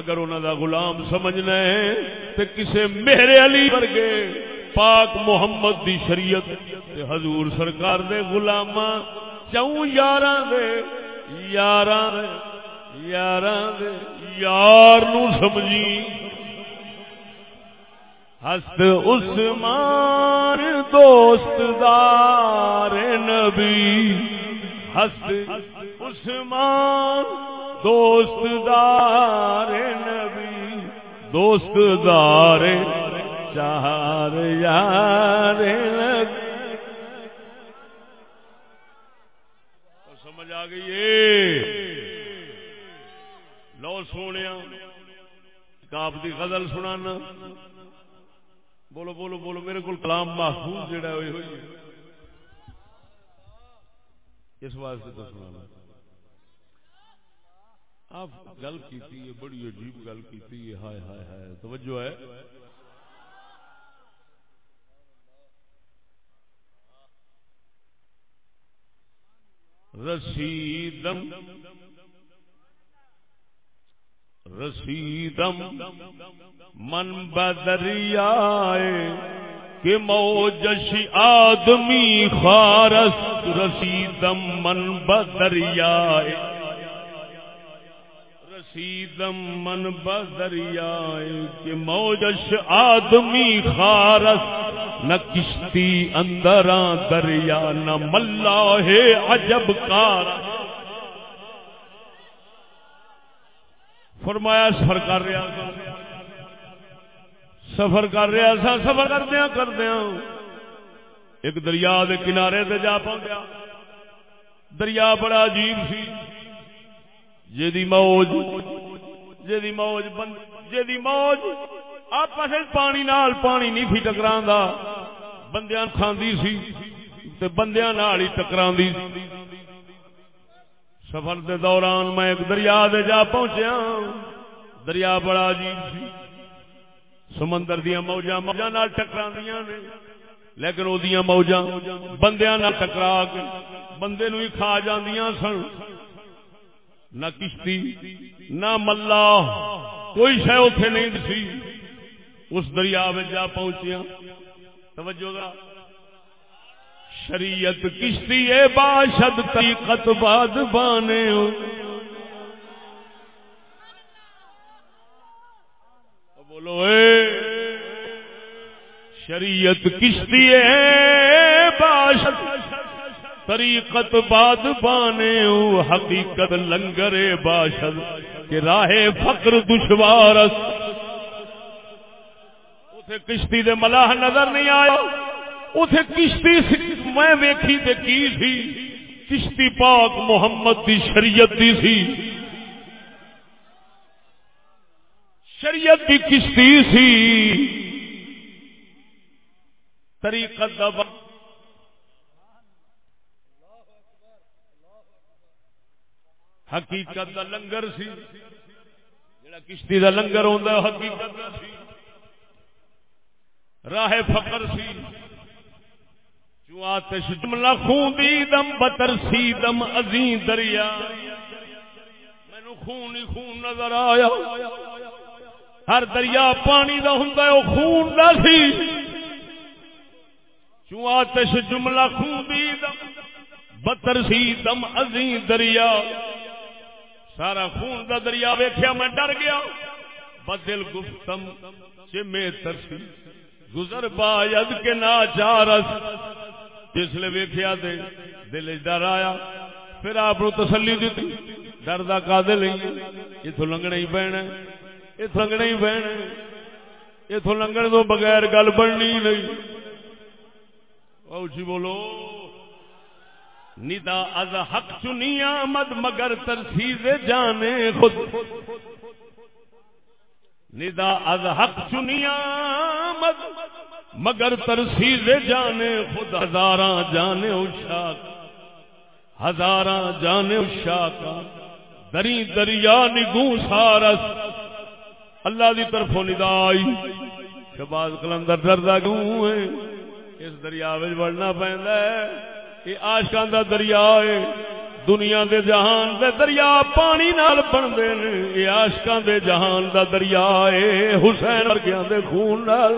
اگر انہاں دا غلام سمجھنا ہے تے کسے میرے علی ورگے پاک محمد دی شریعت تے حضور سرکار دے غلاماں چوں یاراں دے یاراں دے یاراں دے، یار نو سمجھی۔ ہست عثمان دوست دار نبی، ہست عثمان دوست دار نبی، دوست دار چار یار سمجھ آ گئی لو سونے کاپ کی غزل سنانا۔ بولو بولو بولو، میرے کو کلام محفوظ جڑا ہوئی ہوئی اس واسطے تو سنا آپ گل کی بڑی عجیب گل کی ہائے ہائے ہائے، توجہ ہے۔ رسیدم رسیدم۔ من بدریائے کہ موجش آدمی خارس رسیدم۔ من بدریائے۔ رسیدم۔ من بدریائے کہ موجش آدمی خارس۔ نہ کشتی اندراں دریا، نہ ملاح عجب کارس فرمایا، سفر کر رہا سفر کر رہا سا سفر کردیا کردیا ایک دریا دے کنارے تے جا پہنچیا دریا بڑا عجیب سی۔ جی موج جی موج جی موج۔ آپس پانی نال پانی نہیں تھی ٹکرا بندیاں کھاندی سی تے بندیاں نال ہی ٹکرا سفر دے دوران میں ایک دریا دے جا پہنچیا۔ دریا بڑا عجیب سی۔ سمندر دیا موجا موجا نال ٹکرا نے۔ لیکن وہ موجا بندیا نال ٹکرا کے بندے نو ہی کھا جاندیاں سن۔ نہ کشتی، نہ ملا، کوئی شہ اتے نہیں سی۔ اس دریا جا پہنچیا۔ توجہ گا شریعت کشتی باشد، طریقت باد بانے۔ بولو اے، شریعت کشتی باشد، طریقت باد بانے۔ حقیقت لنگر باشد، کہ راہ فقر دشوارس کشتی دے ملاح نظر نہیں آیا، اتے کشتی میں ویکھی تے کی سی؟ کشتی پاک محمد دی شریعت دی سی۔ شریعت دی کشتی سی۔ طریقت دبا حقیقت دا لنگر سی۔ جڑا کشتی دا لنگر ہوندا حقیقت دا سی۔ راہ فقر سی۔ جو آتش جملہ خون دی دم، بتر سی دم ازین دریا۔ مینو خون ہی خون نظر آیا۔ ہر دریا پانی دا ہوندا ہے، او خون دا سی۔ جو آتش جملہ خون دی دم، بتر سی دم ازین دریا۔ سارا خون دا دریا ویکھیا، میں ڈر گیا۔ بدل گفتم چمے ترسی؟ گزر باید کے ناچارس۔ جس لیے ویکھیا دے، دل ڈر آیا۔ پھر آپ تسلی دیتی ڈر کا کادل اتو لنگنا ہی پینا اتو لنگنا ہی پینا اتو لنگن تو بغیر گل بننی نہیں۔ اچھی جی بولو۔ ندا از حق چنی آمد، مگر ترسیز جانے خود۔ ندا از حق چنی آمد۔ مگر ترسیز جانے، خود ہزاراں جانے اشاک ہزاراں جانے اشاک دری دریا نگو سارس، اللہ دی طرفوں ندا آئی شباز کلندر ڈردا کیوں ہے؟ اس دریا بڑھنا پہنتا ہے۔ یہ آشکان دا دریا ہے۔ دنیا دے جہان دے دریا پانی نال بنتے ہیں۔ یہ آشکان دے جہان دا دریا ہے۔ حسین ورگیاں دے خون نال۔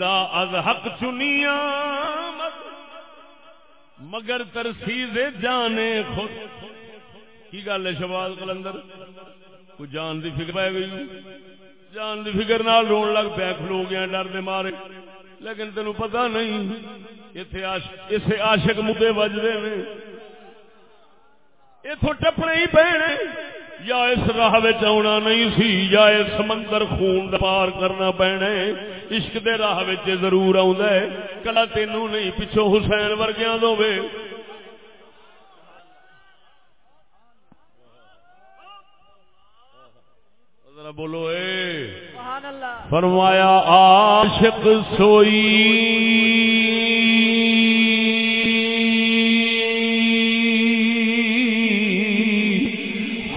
ندا از حق چنیا مگر ترسیز جانے خود۔ کی گل ہے شباز کلندر کوئی جان دی فکر پہ گئی؟ جان دی فکر نال رون لگ پیا، کھلو گیا، ڈر دے مارے۔ لیکن تینوں پتہ نہیں اسے عاشق مدے وجدے نے۔ اتوں ٹپنے ہی پینے یا اس راہ آنا نہیں سی یا اس سمندر خون پار کرنا پینا عشق دے راہ ضرور آ کلا تینوں نہیں پچھو حسین ورگیا دو بولو اے۔ فرمایا عاشق سوئی۔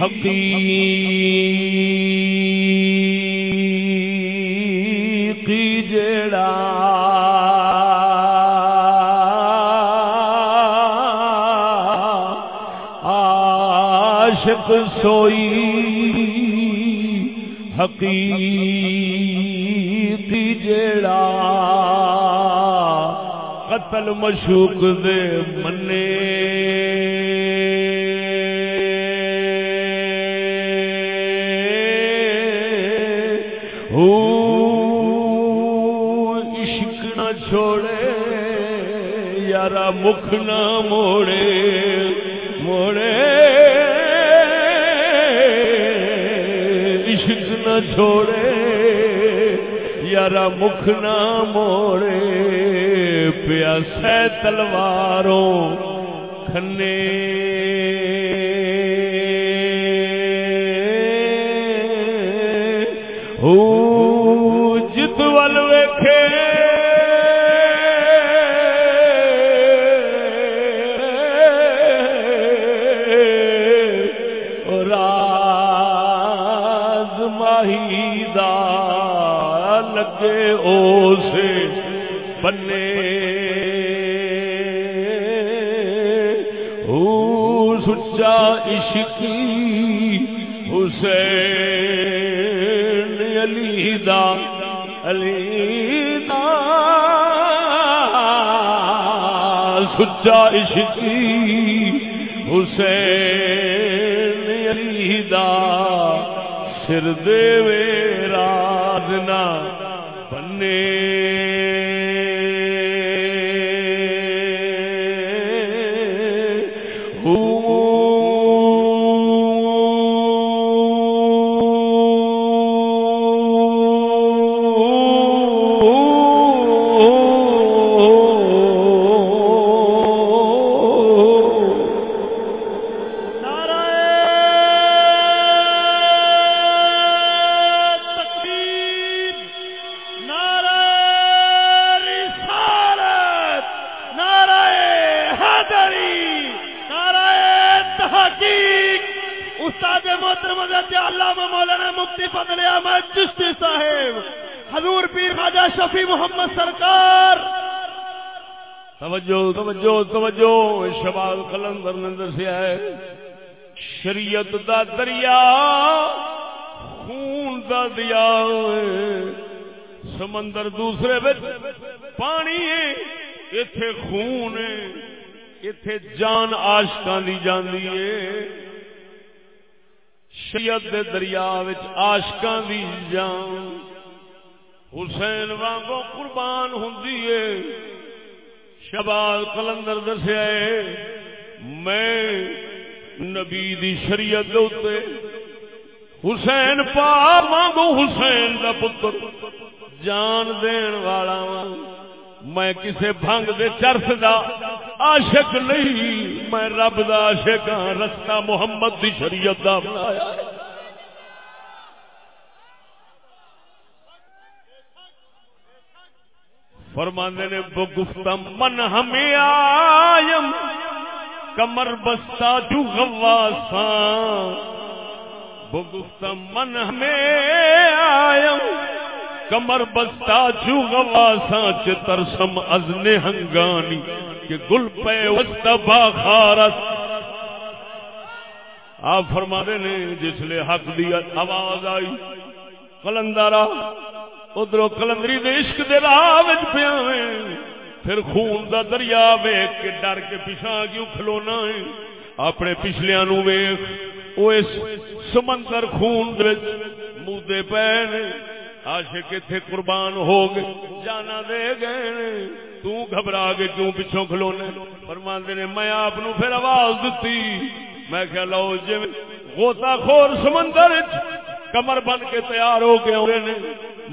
حقیقی جڑا عاشق سوئی حقیقی جڑا قتل مشوق دے مکھ نہ موڑے موڑے۔ عشق نہ چھوڑے یار مکھ نہ موڑے۔ پیاس تلواروں کھنے۔ دا علی دا سچا عشقی حسین علی دا سر دے راج نہ بنے۔ دریا آشکان دی جان۔ حسین وانگو قربان ہوں شبال کلندر دسیا میں نبی دی شریعت دے حسین پا مانگو حسین دا پتر جان دین والا میں کسے بھنگ دے چرس دا عاشق نہیں، میں رب دا عاشق ہاں رستہ محمد دی شریعت دا۔ بنایا فرماندے نے وہ من ہمیں آیم کمر بستا جو غواساں. وہ من ہمیں آیم کمر بستا جو غواساں، چتر سم ازن ہنگانی کہ گل پہ وسط باخارت. آپ فرما نے، جس لیے حق دی آواز آئی قلندرہ ادھر کلندری دے عشق دے راہ پیا پھر خون دا دریا ویخ کے ڈر کے پیچھا کیوں کھلونا ہے؟ اپنے پچھلیا نو ویخ وہ اس سمندر خون مودے پے عاشق اتنے قربان ہو گئے جانا دے گئے تو گھبرا کے کیوں پچھوں کھلونے فرماندے نے، میں آپ پھر آواز دیتی میں کہ لو جی غوطہ خور سمندر کمر بن کے تیار ہو کے آؤ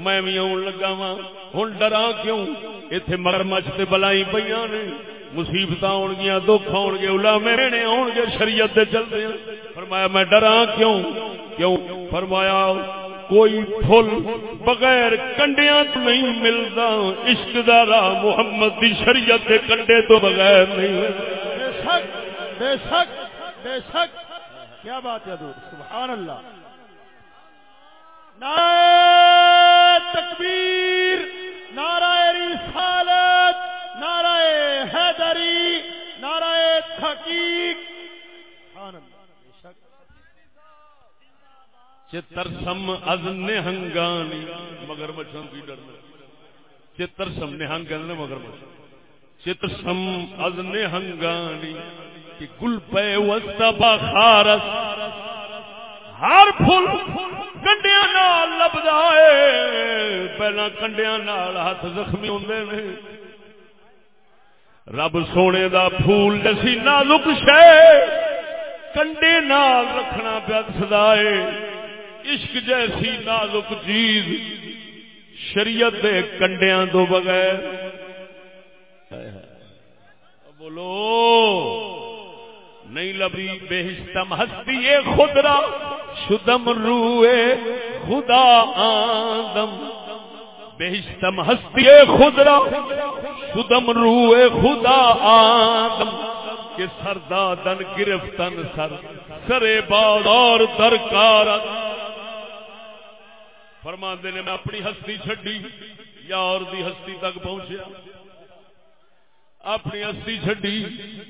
میں بھی آن لگا وا ہوں ڈرا کیوں؟ اتنے مر مچ سے بلائی پہ نے۔ مصیبت آن گیا دکھ آن گے الا میرے آن گے شریعت چلتے ہیں۔ فرمایا میں ڈرا کیوں؟ کیوں؟ فرمایا کوئی پھول بغیر کنڈیا تو نہیں ملتا۔ عشق دارا محمد دی شریعت کے کنڈے تو بغیر نہیں۔ بے شک بے شک بے شک۔ کیا بات ہے دور سبحان اللہ۔ نعرہ تکبیر، نعرہ رسالت، نعرہ حیدری، نعرہ تحقیق۔ سبحان چتر سم از نہنگانی، مگر مچھوں کی ڈرنا چتر سم نہنگ کہنے مگر مچھوں چتر سم از نہنگانی، کہ گل پہ وسط بخارس۔ ہر پھول کنڈیا نال لبدا ہے پہلا کنڈیا نال ہاتھ زخمی ہوندے نے۔ رب سونے دا پھول جسی نازک شے۔ کنڈے نال رکھنا پیا سدا ہے عشق جیسی نازک چیز شریعت دے کنڈیاں تو بغیر۔ بولو۔ نہیں لبی بہشتم ہستی خدرا شدم روئے خدا آدم۔ بہشتم ہستی خدرا، شدم روئے خدا آدم۔ کہ سردادن، گرفتن سر، سرے باد اور درکار فرما نے میں اپنی ہستی چڈی یا اور دی ہستی تک پہنچیا۔ اپنی ہستی چڈی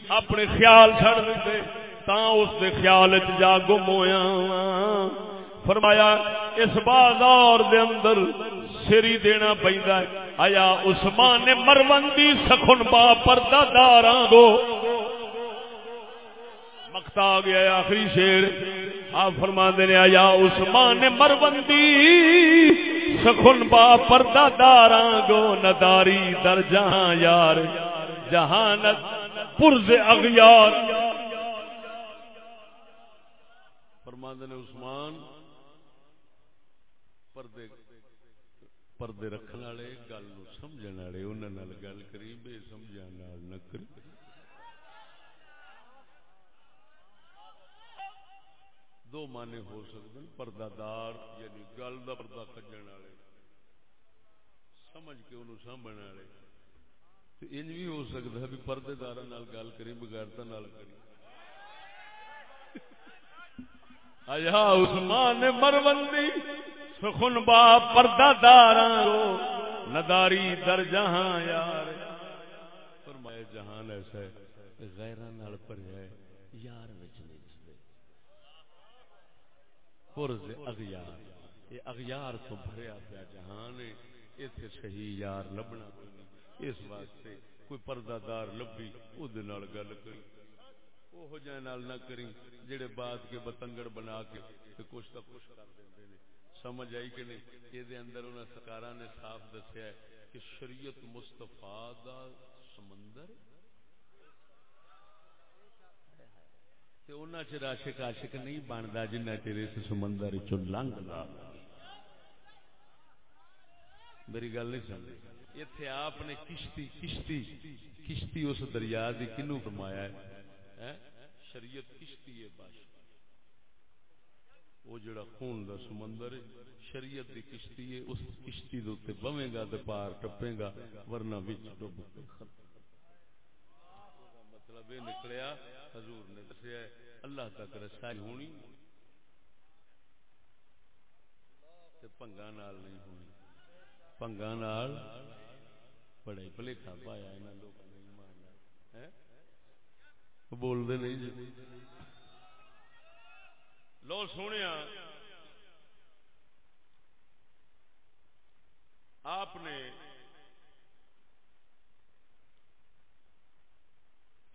اپنے خیال چڑ دیتے۔ اس دے خیال جا گم ہویا فرمایا، اس بازار دے اندر سری دینا پہندا ہے۔ آیا عثمان نے مروندی سخن با پردہ داراں گو مکتا گیا آخری شیر۔ آپ فرما نے، آیا عثمان نے مروندی سخن با پردہ داراں گو نداری در جہاں یار، جہانت پرز اغیار۔ فرماند نے، عثمان، پردے پردے رکھنے والے، گل سمجھنے والے انہوں گل کری، بے سمجھا نہ کری. دو مانے ہو سکتے ہیں، پردہ دار یعنی گل کا پردہ کجن والے، سمجھ کے انہوں سامنے والے۔ انج بھی ہو سکتا ہے بھی پردے دار گل کری بغیرتا نال کری۔ اجا عثمان مروندی، سخن با پردہ دار نداری در جہاں یار۔ فرمائے جہان ایسا ہے غیرہ نال پر ہے، یار وچ نہیں پرز اغیار یہ اغیار تو بھریا پیا جہان ہے، ایتھے صحیح یار لبنا۔ اس واسطے کوئی پردہ دار لبی وہ گل کری۔ وہ نہ کری جڑے بات کے بتنگڑ بنا کے تے کچھ تا کچھ کر دیندے نے سمجھ آئی کہ نہیں یہ اندر انہوں سرکار نے صاف دسیا ہے کہ شریعت مستفا دا سمندر چر عاشق عاشق نہیں بنتا جنہ چر اس سمندر چ لنگ میری گل نہیں سمجھ اتنے آپ نے کشتی کشتی کشتی اس دریا کی کنو فرمایا ہے شریعت کشتی ہے بادشاہ۔ وہ جڑا خون دا سمندر ہے، شریعت دی کشتی ہے، اس کشتی دے اوتے بویں گا تے پار ٹپے گا، ورنہ وچ ڈوب کے ختم مطلب یہ نکلیا، حضور نے دسیا اللہ تک رسائی ہونی، تے پنگا نال نہیں ہونی۔ پنگا نال بڑے بھلیکا پایا انہاں لوکاں نے ایمان نال ہیں؟ بول دے نہیں جی لو سونے آپ نے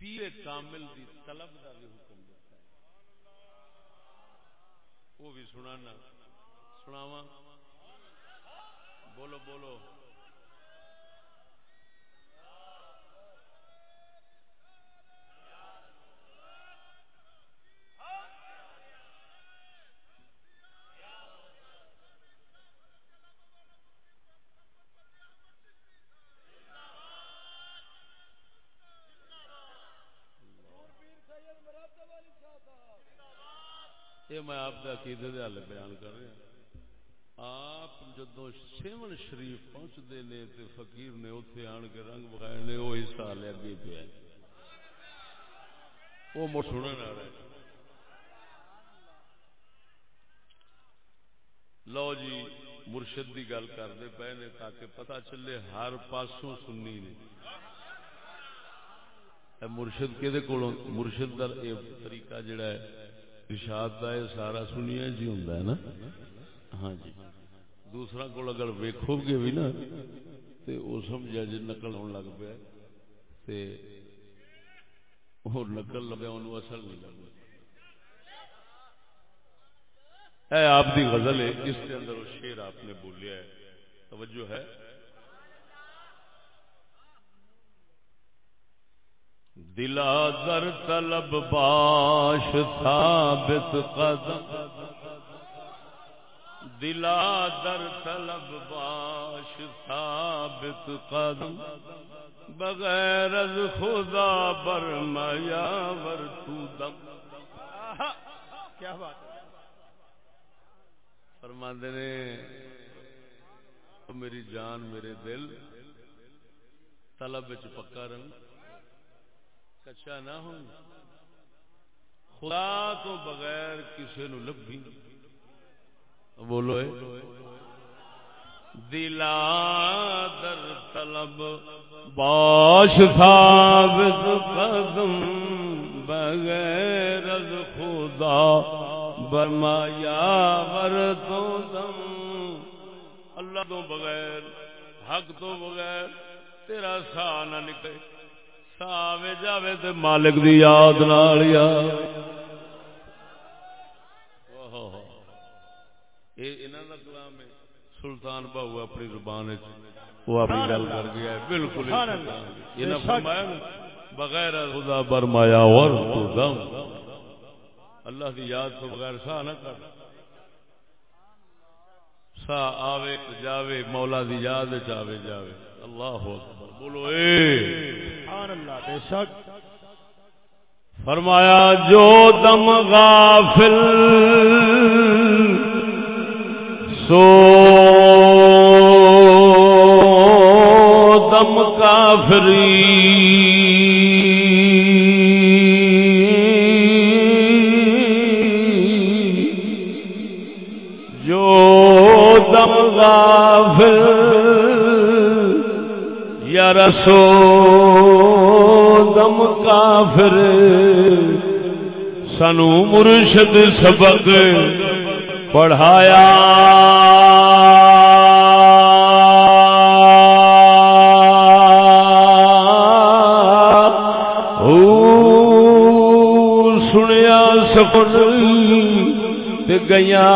پیر کامل دی طلب کا بھی حکم دیتا ہے وہ بھی سنانا سناوا بولو بولو میں آپ کے عقیدے کے حل بیان کر رہا آپ جدو سیون شریف پہنچتے نے تے فقیر نے اتنے آن کے رنگ بغائے نے وہ حصہ لے اگے پیا۔ وہ مڑ سننے آ رہا ہے لو جی مرشد کی گل کرتے پے نے تاکہ پتہ چلے ہر پاسوں سننی نے۔ مرشد کہ مرشد کا طریقہ جڑا ہے ارشاد کا یہ سارا سنیا جی ہوں نا؟ ہاں جی۔ دوسرا کو اگر ویکو گے بھی نا تو وہ سمجھا جی نقل ہونے لگ پیا۔ وہ نقل لگا انہوں اصل نہیں لگ اے آپ دی غزل ہے، اس کے اندر وہ شیر آپ نے بولیا ہے۔ توجہ ہے۔ دلا در طلب باش ثابت قدم. دلا در طلب باش ثابت قدم. بغیر از خدا برمایا ور تو دم. کیا بات فرماندے نے میری جان میرے دل طلب پکا رنگ. کچا نہ ہو خدا تو بغیر کسی نو لبھی۔ بولو دلا در طلب باش ثابت قدم بغیر از خدا برمایا ور تو دم۔ اللہ تو بغیر، حق تو بغیر تیرا سا نہ نکلے۔ آوے جاوے تے مالک دی یاد نال یاد کلام ہے سلطان بہو اپنی زبان وہ اپنی گل کر گیا ہے بالکل بغیر خدا برمایا اور دم اللہ کی یاد تو بغیر سا نہ کر سا آوے جاوے مولا دی یاد چاوے جاوے۔ اللہ بولو اے۔ سبحان اللہ بے شک۔ فرمایا جو دم غافل سو دم کافری۔ سو دم کافر سنو مرشد سبق پڑھایا۔ سنیا سپن گیا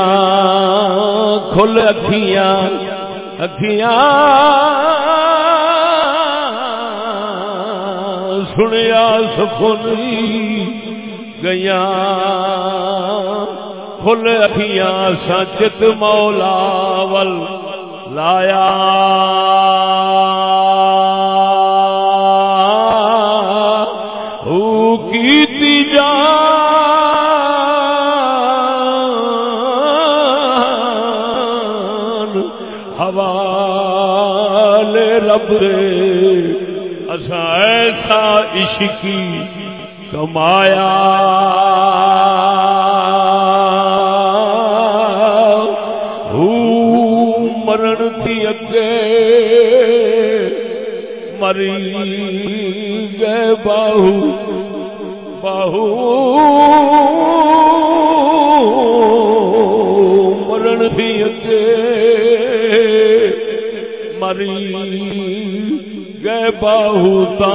کھل اکھیاں اکھیاں سنیا سکھنی گیا۔ کھل اکھیاں سچت مولا ول لایا۔ او کیتی جان رب رے اسا ایسا عشقی کمایا۔ باہو تا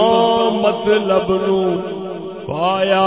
مطلب نو پایا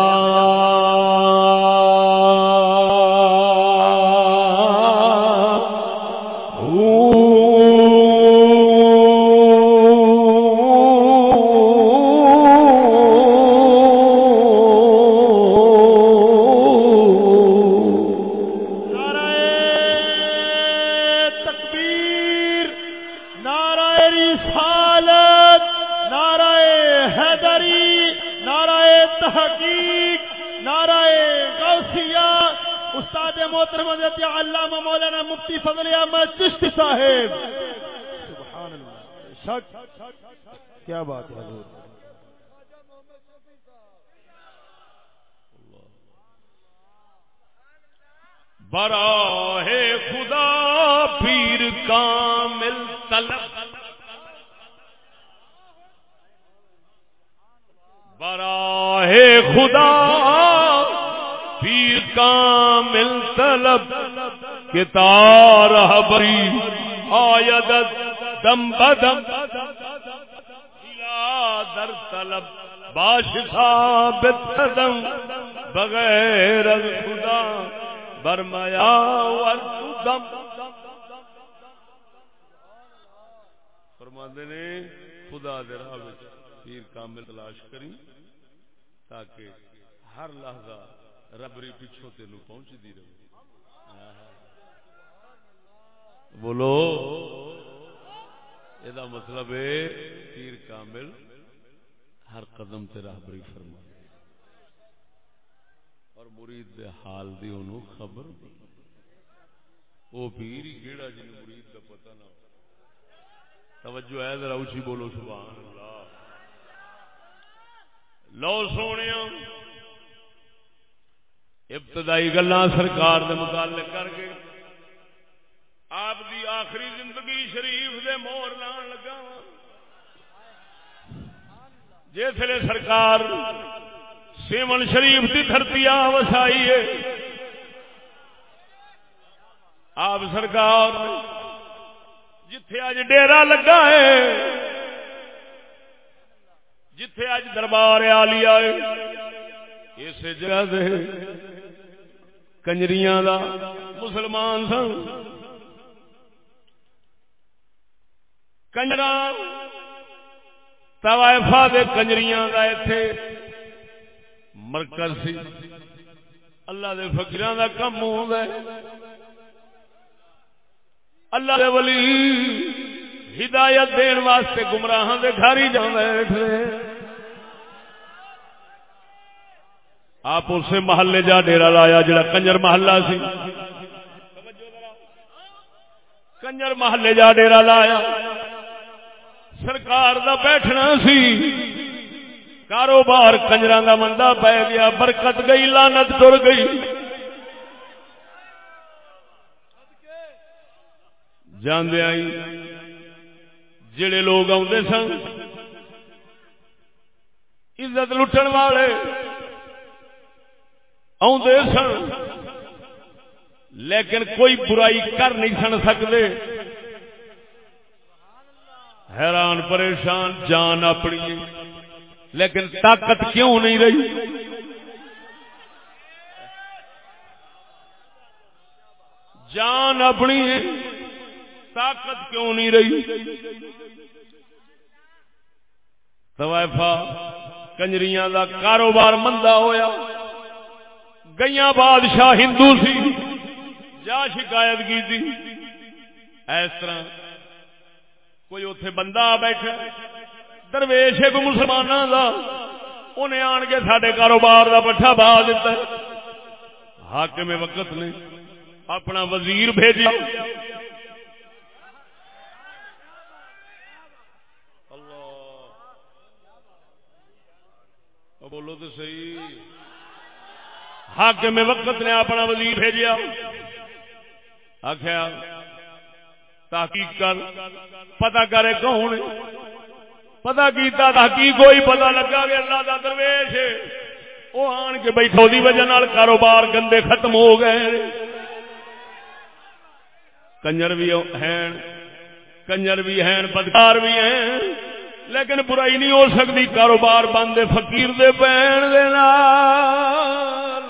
براہ خدا پیر کامل طلب۔ براہ خدا پیر کامل طلب۔ کتار بری آید دم بدم۔ در طلب۔ باش ثابت قدم۔ بغیر از برمایا دم فرماندے نے، خدا دے راہ وچ پیر کامل تلاش کری تاکہ ہر لحظہ ربری پچھو تینو پہنچ دی رہے۔ بولو یہ مطلب ہے، پیر کامل ہر قدم تے راہبری فرما اور مرید دے حال دی انہوں خبر وہ پیر ہی کیڑا جن مرید کا پتہ نہ ہو۔ توجہ ہے ذرا اونچی بولو، سبحان اللہ۔ لو سونے ابتدائی گلاں سرکار دے متعلق کر کے آپ دی آخری زندگی شریف دے مور لان لگا۔ جسے سرکار سیمن شریف کی دھرتی آ وسائی ہے۔ آپ سرکار، جتھے اج ڈیرا لگا ہے، جتھے اج دربار آلیا ہے اس جگہ دے کنجریاں دا مسلمان سن۔ کنجرا توائفا دے کنجریاں دا ایتھے مرکز سی۔ اللہ دے فقیراں دا کم ہوندا ہے۔ اللہ دے ولی ہدایت دین واسطے گمراہاں دے گھر ہی جاندا ہے۔ آپ اسے محلے جا ڈیرا لایا جڑا کنجر محلہ سی۔ کنجر محلے جا ڈیرا لایا۔ سرکار دا بیٹھنا سی۔ کاروبار کنجر کا مندا پی گیا، برکت گئی لانت تر گئی۔ جاندے آئی، جڑے لوگ آدھے سن، عزت لٹن والے آدھے سن، لیکن کوئی برائی کر نہیں سن سکتے حیران پریشان، جان اپنی۔ لیکن طاقت کیوں نہیں رہی؟ جان اپنی ہے، طاقت کیوں نہیں رہی؟ طوائفہ کنجریاں دا کاروبار مندا ہویا، گئیاں بادشاہ ہندو سی، جا شکایت کی اس طرح کوئی اتے بندہ بیٹھا درویش ایک مسلمانوں کا انہیں آن کے سارے کاروبار کا پٹھا بہا دیتا ہے۔ حاکم وقت نے اپنا وزیر بھیجا۔ بولو تو صحیح۔ حاکم وقت نے اپنا وزیر بھیجا۔ آخیا تحقیق کر پتا کرے کون پتا کیتا تحقیق کوئی پتا لگا کہ اللہ کا درویش؟ وہ آن کے بیٹھو دی وجہ نال کاروبار گندے ختم ہو گئے کنجر بھی ہیں کنجر بھی ہیں بدکار بھی ہیں۔ لیکن برائی نہیں ہو سکتی کاروبار بند فقیر دے پین دے نال۔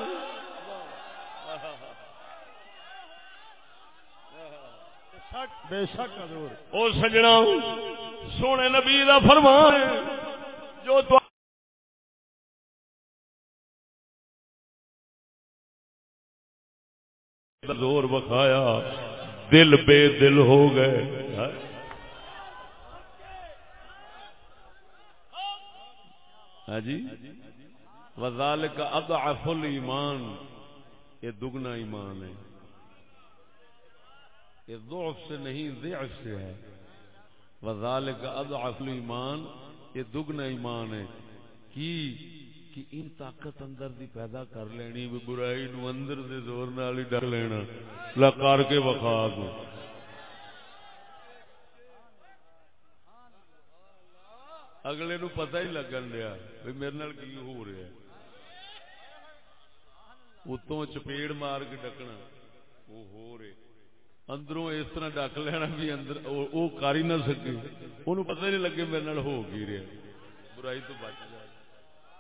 بے شک حضور۔ او سجنا۔ سونے نبی دا فرمان جو تو زور بخایا دل بے دل ہو گئے۔ ہاں جی؟ وزال کا اضعف ایمان یہ دگنا ایمان ہے۔ یہ ضعف سے نہیں، ضعف سے ہے۔ وزال کا اضعف ایمان یہ دگنا ایمان ہے۔ کی؟ کہ ان طاقت اندر دی پیدا کر لینی، بھی برائی نو اندر دے زور نال ہی ڈر لینا۔ لکار کے وقا دو۔ اگلے نو پتہ ہی لگن دیا بھی میرے نال کی ہو رہا ہے۔ اتوں چپیڑ مار کے ڈکنا، وہ ہو رہے۔ اندروں اس طرح ڈک لینا بھی اندر وہ کر ہی نہ سکے۔ انہوں پتہ نہیں لگے میرے نال ہو کی رہا۔ برائی تو بچ جائے۔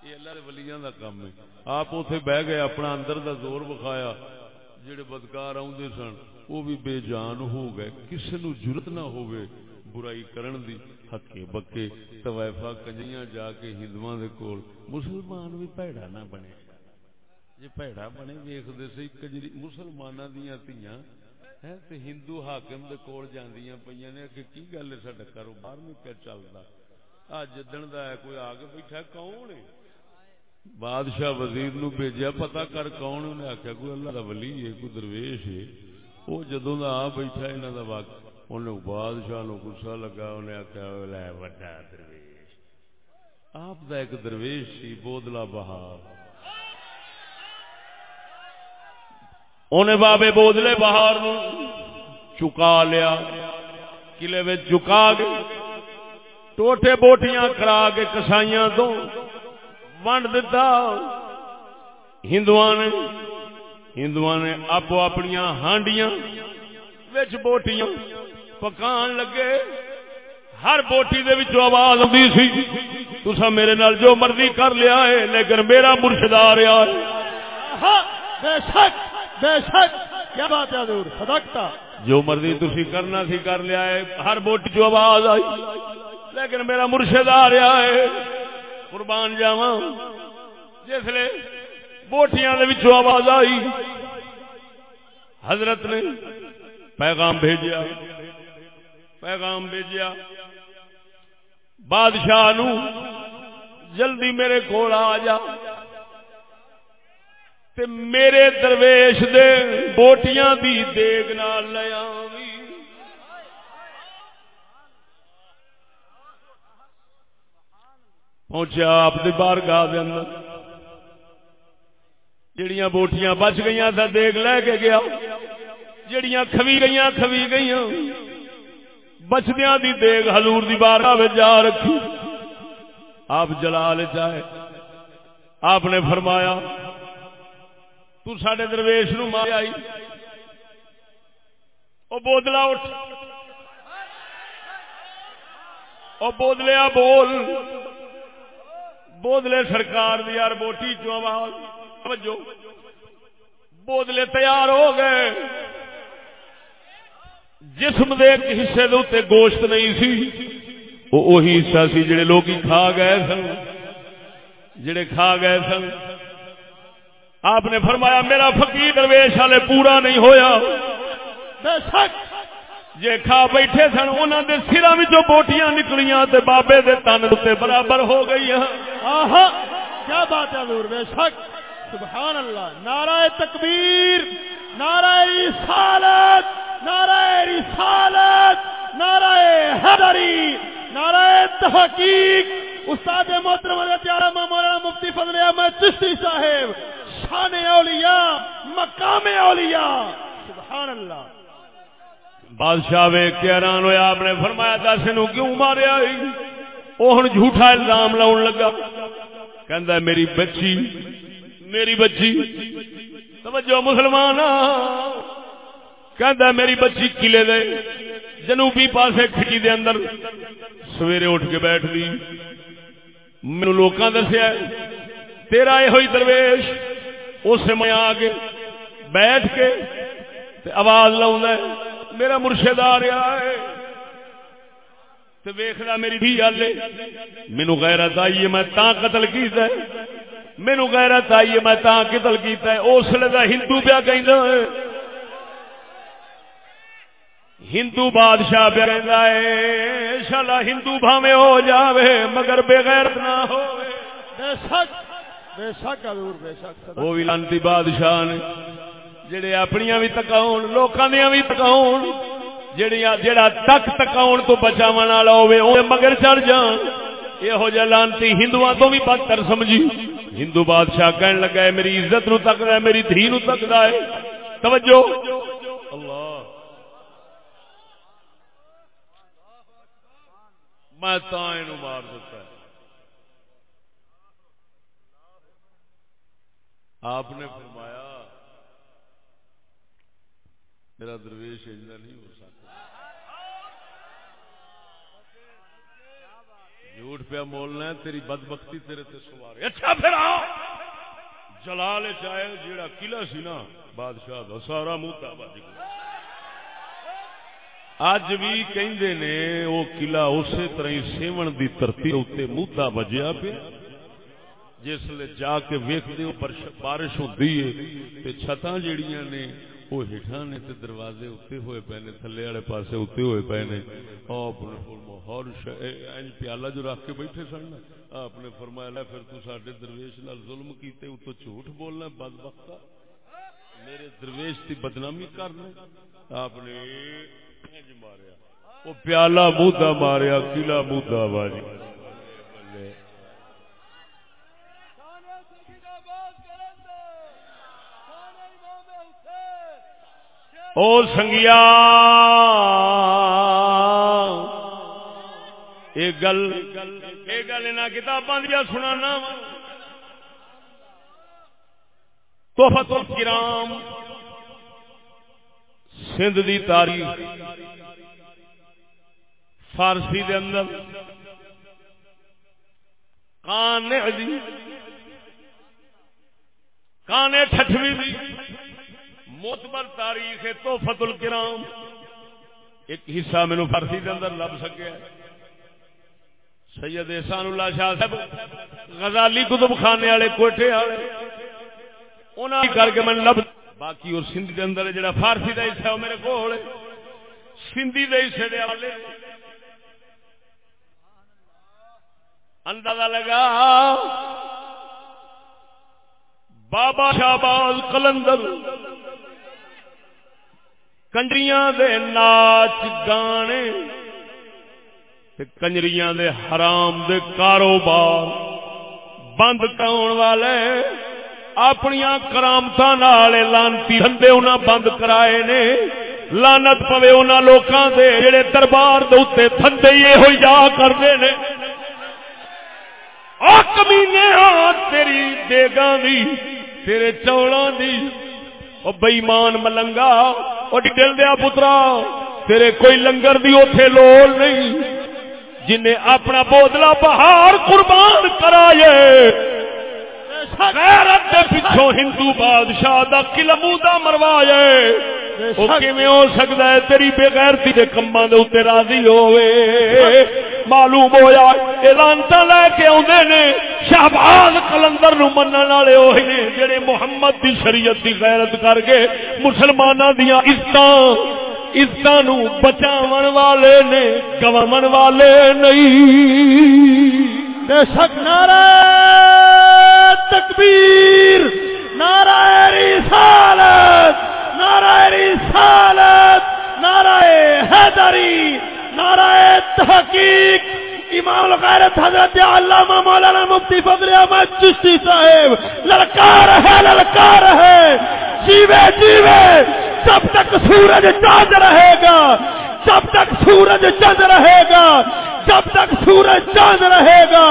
یہ اللہ دے ولیاں دا کام ہے۔ آپ اوتھے بہ گئے، اپنا اندر دا زور بخایا جڑے بدکار آوندے سن، وہ بھی بے جان ہو گئے۔ کسے نو جرت نہ ہوے برائی کرن دی۔ ہکے بکے، طوائفہ کنجیاں جا کے ہندواں دے کول۔ مسلمان بھی پیڑا نہ بنے۔ جے پیڑا بنے، ویکھدے سی کجری مسلماناں دیاں تیاں تے ہندو حاکم دے کول جاندیاں پیاں نے کہ کی گل ہے ساڈا کاروبار میں کیا چلدا اج جدن دا ہے کوئی آ کے بیٹھا کون ہے بادشاہ وزیر نو بھیجیا پتا کر کون انہیں آخیا کوئی اللہ کا ولی ہے کوئی درویش ہے وہ جدوں کا آ بیٹھا انہوں کا وقت انہیں بادشاہ نو گسا لگا انہیں آخیا لے وڈا درویش آپ دا ایک درویش سی بودلا بہار انہیں بابے بودلے بہار نو چکا لیا قلعے میں چکا کے ٹوٹے بوٹیاں کرا کے کسائیاں تو ونڈ دتا ہندو نے ہندو نے آپ اپنی ہانڈیاں وچ بوٹیاں پکان لگے ہر بوٹی دے وچ آواز آتی سی تسا میرے نال جو مرضی کر لیا ہے لیکن میرا مرشد آ رہا ہے بے شک بے شک، کیا بات ہے حضور؟ صدقتا۔ جو مرضی تسی کرنا سی کر لیا ہے، ہر بوٹی جو آواز آئی۔ لیکن میرا مرشد آ رہا ہے، قربان جاوا جسے بوٹیاں آواز آئی۔ حضرت نے پیغام بھیجیا۔ پیغام بھیجیا۔ بادشاہ نو جلدی میرے کو آ جا۔ تے میرے درویش دے بوٹیاں دی دیگ نال لیا پہنچیا آپ دے بار گاہ دے اندر۔ جڑیاں بوٹیاں بچ گئی تھا دیکھ لے کے گیا۔ جڑیاں کھوی گئی کھوی گئی بچدیا دی دیگ حضور دی بار جا رکھی۔ آپ جلال چاہے آپ نے فرمایا تو سڈے درویش نو مار آئی۔ وہ بودلا اٹھ۔ وہ بودلیا بول۔ بودلے سرکار دی یار بوٹی چو آواز۔ بودلے تیار ہو گئے۔ جسم دے ایک حصے دے اتنے گوشت نہیں سی۔ وہ وہی حصہ سی جڑے لوگ کھا گئے سن۔ جڑے کھا گئے سن۔ آپ نے فرمایا، میرا فقیر درویش والے پورا نہیں ہویا۔ جے کھا بیٹھے سن انہوں دے سرا بوٹیاں نکلیاں تے بابے دے تن تے برابر ہو گئی آہا، کیا بات ہے حضور بے شک سبحان اللہ، نعرہ تکبیر۔ نعرہ رسالت نعرہ رسالت، نعرہ حیدری نعرہ تحقیق۔ استاد محترم حضرت علامہ مولانا مفتی فضل احمد چشتی صاحب، شان اولیاء، مقام اولیاء۔ سبحان اللہ بادشاہ ویگ کے حیران ہویا آپ نے فرمایا، دس نو کیوں ماریا؟ وہ ہوں جھوٹا الزام لاؤن لگا۔ کہندا میری بچی میری بچی۔ توجہ مسلمان کہندا میری بچی قلعے دے جنوبی پاسے کھٹی دے اندر سویرے اٹھ کے بیٹھ دی۔ مینو لوکاں دسیا تیرا یہ ہوئی درویش اس میں آ کے بیٹھ کے تے آواز لاؤں میرا مرشد آ رہا ہے۔ تو ویخلا میری دھی ہل مینو غیرت آئی ہے، میں تا قتل کیتا ہے۔ مینو غیرت آئی ہے میں تا قتل کیتا ہے۔ اس لیے کا ہندو پیا کہ ہندو بادشاہ پہ کہندا ہے شالا ہندو بھاوے ہو جاوے مگر بے غیرت نہ ہو بے شک بے شک حضور بے شک۔ وہ بھی لانتی بادشاہ نے جڑے اپنیاں بھی تکاؤن لوکاں دیاں بھی تکاؤن جڑیاں جڑا تک تکاؤن تو بچاون والا ہوے او مگر چڑھ جان۔ یہو جہ لانتی ہندوؤں تو بھی بدتر سمجھی۔ ہندو بادشاہ کہن لگا ہے، میری عزت نو تکدا ہے، میری دھی نو تکدا ہے۔ توجہ۔ اللہ۔ میں تا اینو مار دیتا ہے۔ آپ نے فرمایا، میرا درویش اجلا نہیں ہو سکتا۔ جھوٹ پیا مولنا ہے، تیری بد بختی تیرے تے سوار اچھا پھر آؤ جلال چاہے جیڑا قلعہ سی نا، بادشاہ دا سارا منہ بج جی۔ گیا اج بھی کہندے نے وہ قلعہ اسی طرح ہی سیون دی ترتی اتنے موتا بجیا پیا۔ جس لے جا کے ویک دے بارش ہوتی ہے، تے چھتاں جیڑیاں نے وہ ہٹا نے تے دروازے اتنے ہوئے پے نے، تھلے والے پاسے اتنے ہوئے پے نے۔ ہر انج پیالہ جو رکھ کے بیٹھے سن آپ نے فرمایا پھر تو سڈے درویش نال ظلم کیتے اتو جھوٹ بولنا بد وقت میرے درویش کی بدنامی کرنا آپ نے جی ماریا۔ وہ پیالہ مودا ماریا کلا مودا بازی او سنگیا ایک گل ایک گل ان کتاباں دیا سنانا توفت الکرام سندھ دی تاریخ فارسی دے اندر کان کانے ٹھٹوی دی موتبر تاریخ تو فت الکرام۔ ایک حصہ مینو فارسی کے اندر لب سکیا سید احسان اللہ شاہ صاحب، غزالی کتب خانے والے کوٹے والے۔ انہوں کر کے میں لب باقی اور سندھ کے اندر جڑا فارسی کا حصہ ہے میرے کو سندھی کے حصے دے والے اندازہ لگا۔ بابا شہباز کلندر کنجریاں دے ناچ گانے تے کنجریاں دے حرام دے کاروبار بند کرن والے اپنی کرامت لانتی دھندے انہاں بند کرائے نے لانت پوے انہاں لوکاں دے جڑے دربار دے اوتے تھندے یہ ہوئی جا کردے نے او کمینے تیری دیگاں دی تیرے چوڑاں دی او بے ایمان ملنگا اور ڈل دیا پترا، تیرے کوئی لنگر دی اوتھے لوڑ نہیں، جنہیں اپنا بودلا بہار قربان کرائے۔ غیرت دے پچھو ہندو بادشاہ دا قلمو دا مروائے بے وہ شک۔ کیویں ہو سکتا ہے تیری بغیرتی دے کماں دے اوتے راضی ہوے معلوم ہویا اعلانتا لے کے اوندے نے۔ شہباز کلندر نو منن والے اوہی نے جڑے محمد دی شریعت دی غیرت کر کے مسلماناں دیاں عزتاں عزتاں نو بچاون والے نے، گواون والے نہیں۔ بے شک نعرہ تکبیر، نعرہ رسالت نعرہ رسالت، نعرہ حیدری، نعرہ تحقیق۔ امام الغیرت حضرت علامہ مولانا مفتی فضل احمد چشتی صاحب، للکار ہے للکار ہے، جیوے جیوے، جب تک سورج چاند رہے گا، جب تک سورج چند رہے گا، جب تک سورج چاند رہے گا۔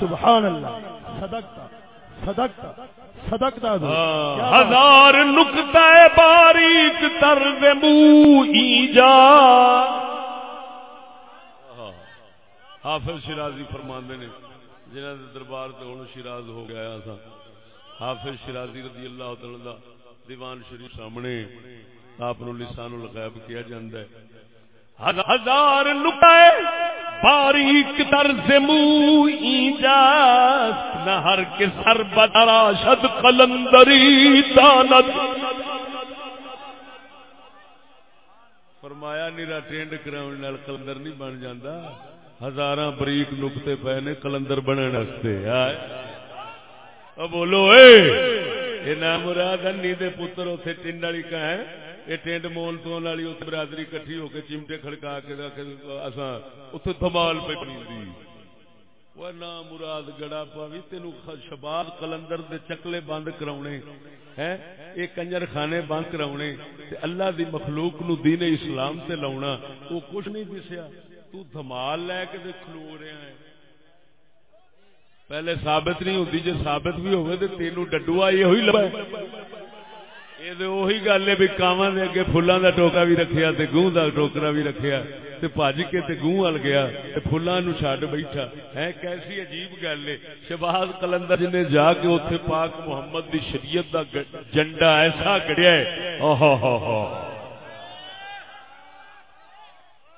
سبحان اللہ، صدقتا صدقتا صدقتا ہاں، ہزار نقطہ باریک طرز منہ ایجا حافظ شرازی فرماندے نے، جنہاں دے دربار تے ہن شیراز ہو گیا تھا حافظ شرازی رضی اللہ تعالی دا دیوان شریف سامنے آپ نو لسان الغیب کیا جاندا ہے۔ ہزار نقطہ باریک طرز منہ ایجاست نہ ہر کے سر بدراشد قلندری دانت۔ فرمایا نیرا ٹینڈ کراؤن نال کلندر نہیں بن جاندا ہزاراں بریک نقطے پے نے کلندر بنن واسطے او بولو، اے اے نام مراد انی دے پتر اوتھے ٹنڈ والی کا ہے؟ اے ٹینڈ مول تو والی اوتھے برادری اکٹھی ہو کے چمٹے کھڑکا کے رکھ اساں اوتھے دھمال پہ پڑی وہ نام مراد گڑا پاوی، تینو شباب کلندر دے چکلے بند کراونے۔ ہیں؟ اے کنجر خانے بند کراونے۔ تے اللہ دی مخلوق نو دین اسلام تے لاونا او کچھ نہیں دسیا۔ تو دھمال لے کے تے کھلو رہا ہے پہلے ثابت نہیں ہوتی جے ثابت بھی ہوئے تے تینو ڈڈوا یہ ہوئی لبا یہ تے وہی گل ہے بھی کاواں دے اگے پھلاں دا ٹوکا بھی رکھیا تے گوں دا ٹوکرا بھی رکھیا تے بھج کے تے گوں ول گیا تے پھلاں نو چھڈ بیٹھا۔ ہے کیسی عجیب گل ہے۔ شباز کلندر جی نے جا کے اوتھے پاک محمد دی شریعت دا گ- جنڈا ایسا گڑیا ہے۔ اوہ ہو ہو۔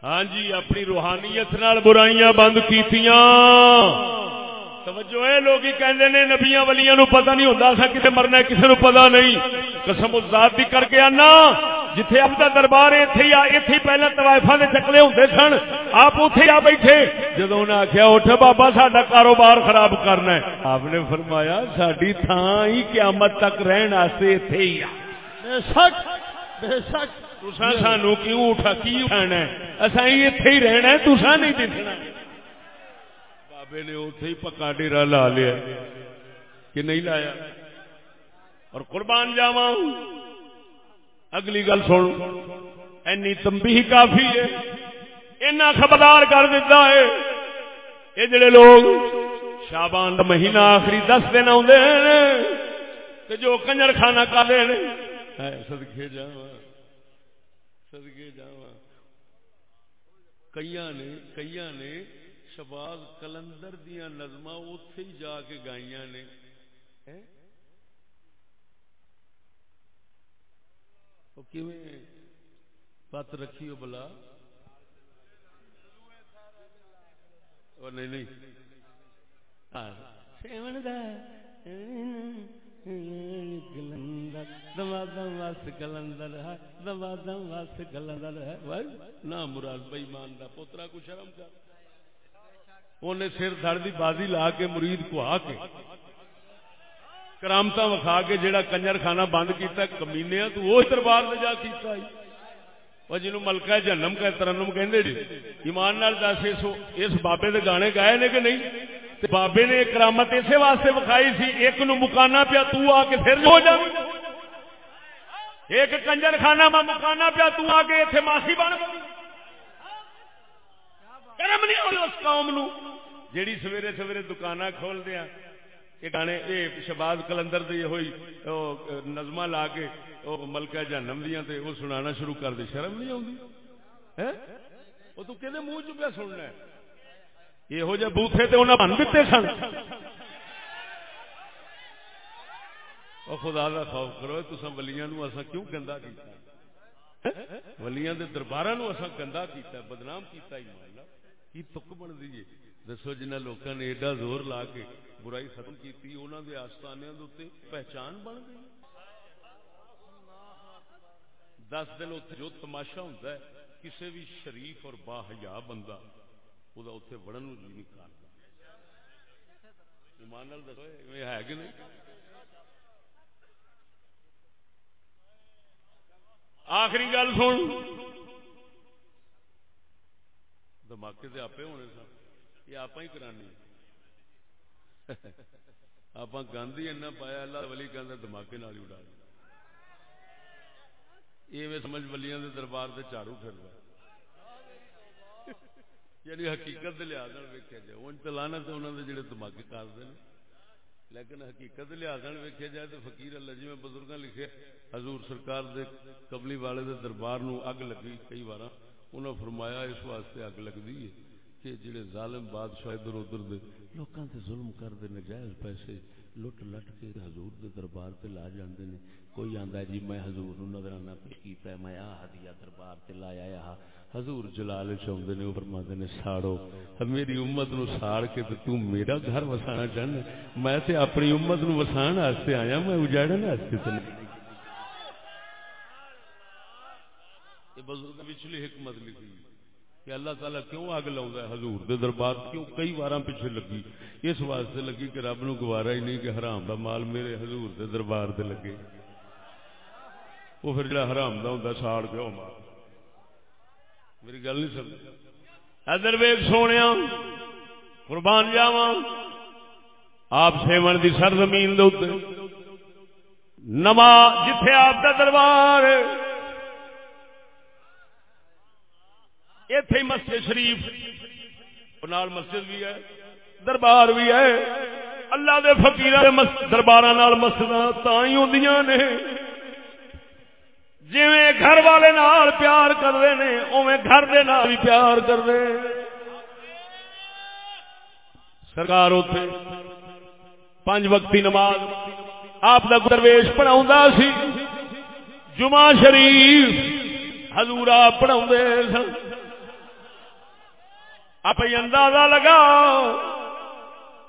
ہاں جی اپنی روحانیت نال برائیاں بند کیتیاں۔ توجہ اے لوگ ہی کہندے نے، نبیاں ولیاں نو پتہ نہیں ہوندا سا کتے مرنا ہے، کسے نو پتہ نہیں۔ قسم ذات دی کر کے آنا۔ جتھے اب دا دربار ایتھے ہی آ ایتھے پہلا طوائفاں دے چکلے ہوندے سن۔ آپ اوتھے آ بیٹھے۔ جدوں انہاں آکھیا، اٹھ بابا، ساڈا کاروبار خراب کرنا ہے۔ آپ نے فرمایا، ساڈی تھاں ہی قیامت تک رہن واسطے ایتھے ہی آ۔ بے شک بے شک۔ تساں سانو کیوں اٹھا کی اٹھانا ہے اساں ایتھے ہی رہنا ہے تساں نہیں دسنا بابے نے اوتھے ہی پکا ڈیرا لا لیا کہ نہیں لایا اور قربان جاواں اگلی گل سن اینی تنبیہ کافی ہے اینا خبردار کر دیتا ہے یہ جڑے لوگ شابان دا مہینہ آخری دس دن آدھے جو کنجر کھانا کھا نے سدکے جاواں سدکے جاواں۔ کئیاں نے کئیاں نے شباز کلندر دیاں نظماں اوتھے ہی جا کے گائیاں نے۔ ہیں؟ رکھی ہو بلا نہیں نہیں۔ ہاں کلندر دما دم وس کلندر ہے دما دم وس کلندر ہے بھائی نہ مراد بے ایمان دا پوترا کو شرم کر اونے سر دھڑ دی بازی لا کے مرید کو آ کے کرامتا وکھا کے جیڑا کنجر خانہ بند کیتا کمینے تو وہ دربار میں جا کیتا ہی وہ جنہوں ملکہ جہنم کا ترنم کہندے جی ایمان نال دس اس بابے دے گانے گائے نے کہ نہیں تے بابے نے کرامت اسی واسطے وکھائی سی، ایک نو مکانا پیا، تو آ کے پھر ہو جا۔ ایک کنجر خانہ میں مکانا پیا، تو آ کے ایتھے ماسی بن۔ کرم نہیں ہونا اس قوم نو۔ جیڑی سویرے سویرے دکاناں کھول دیا یہ گانے ہاں، اے شباز کلندر دی ہوئی، او نظمہ لا کے، او ملکہ جہنم دیاں تے وہ سنانا شروع کر دے، شرم نہیں آوندی؟ ہیں؟ او تو کہدے منہ چ پیا سننا ہے؟ یہو جہ بوتھے تے انہاں بن دتے سن۔ او خدا دا خوف کرو تساں ولیاں نو اساں کیوں گندا کیتا؟ ولیاں دے درباراں نو اساں گندا کیتا، بدنام کیتا ہی مالا کی تک بن دیئے جی؟ دسو جنہ لوکاں نے ایڈا زور لا کے برائی ختم کیتی، انہاں دے آستانے دے اوتے پہچان بن گئی۔ دس دن اتنے جو تماشا ہوتا ہے کسی بھی شریف اور باحیا بندہ وہ اتنے وڑن جی نہیں کرتا ایمان دسو ہے کہ نہیں آخری گل سن دماغے سے آپ ہونے سن یہ آپ ہی کرانی آپ گاندھی ایسا پایا اللہ ولی کہ دماغے نال ہی اڈا یہ سمجھ ولیاں دے دربار سے چارو پھر یعنی حقیقت کے لحاظ ویکیا جائے۔ ان چلانا تو انہوں نے جڑے دماغی کرتے ہیں لیکن حقیقت لحاظ ویکیا جائے تو فقیر اللہ جی میں بزرگ لکھے، حضور سرکار دے قبلی والے دے دربار نو اگ لگی کئی بار انہوں فرمایا اس واسطے اگ لگتی ہے کہ جڑے ظالم بادشاہ ادھر ادھر دے لوکاں تے ظلم کر دے نجائز پیسے لٹ لٹ کے حضور دے دربار تے لا جاندے نے۔ کوئی آندا جی میں حضور نو نظرانہ پیش کیتا ہے، میں آ ہدیہ دربار تے لایا ہے حضور جلال چاہتے نے فرماتے نے، ساڑو۔ میری امت نو ساڑ کے تو تو میرا گھر وسانا چاہنا میں تے اپنی امت نو وسان واسطے آیا، میں اجاڑن واسطے تو یہ بزرگ پچھلی حکمت لکھی کہ اللہ تعالیٰ کیوں اگ لا حضور دے دربار کیوں کئی بار پیچھے لگی؟ اس واسطے لگی کہ رب نو گوارا ہی نہیں کہ حرام دا مال میرے حضور دے دربار دے لگے۔ وہ پھر جڑا حرام دا ہوں ساڑ کے مار میری گل نہیں سمجھ ادر ویگ سونے قربان جاوا آپ سیون دی سر زمین نما جتھے آپ کا دربار اتے مسجد شریف۔ نال مسجد بھی ہے، دربار بھی ہے۔ اللہ دے فقیر دربار مسجد تا ہی ہوں نے۔ جی گھر والے نال پیار کرتے ہیں اوے گھر دے نال بھی پیار کرتے سرکار اتے پانچ وقتی نماز آپ کا درویش پڑھا سی۔ جمعہ شریف حضور آپ پڑھا سن۔ آپ اندازہ لگا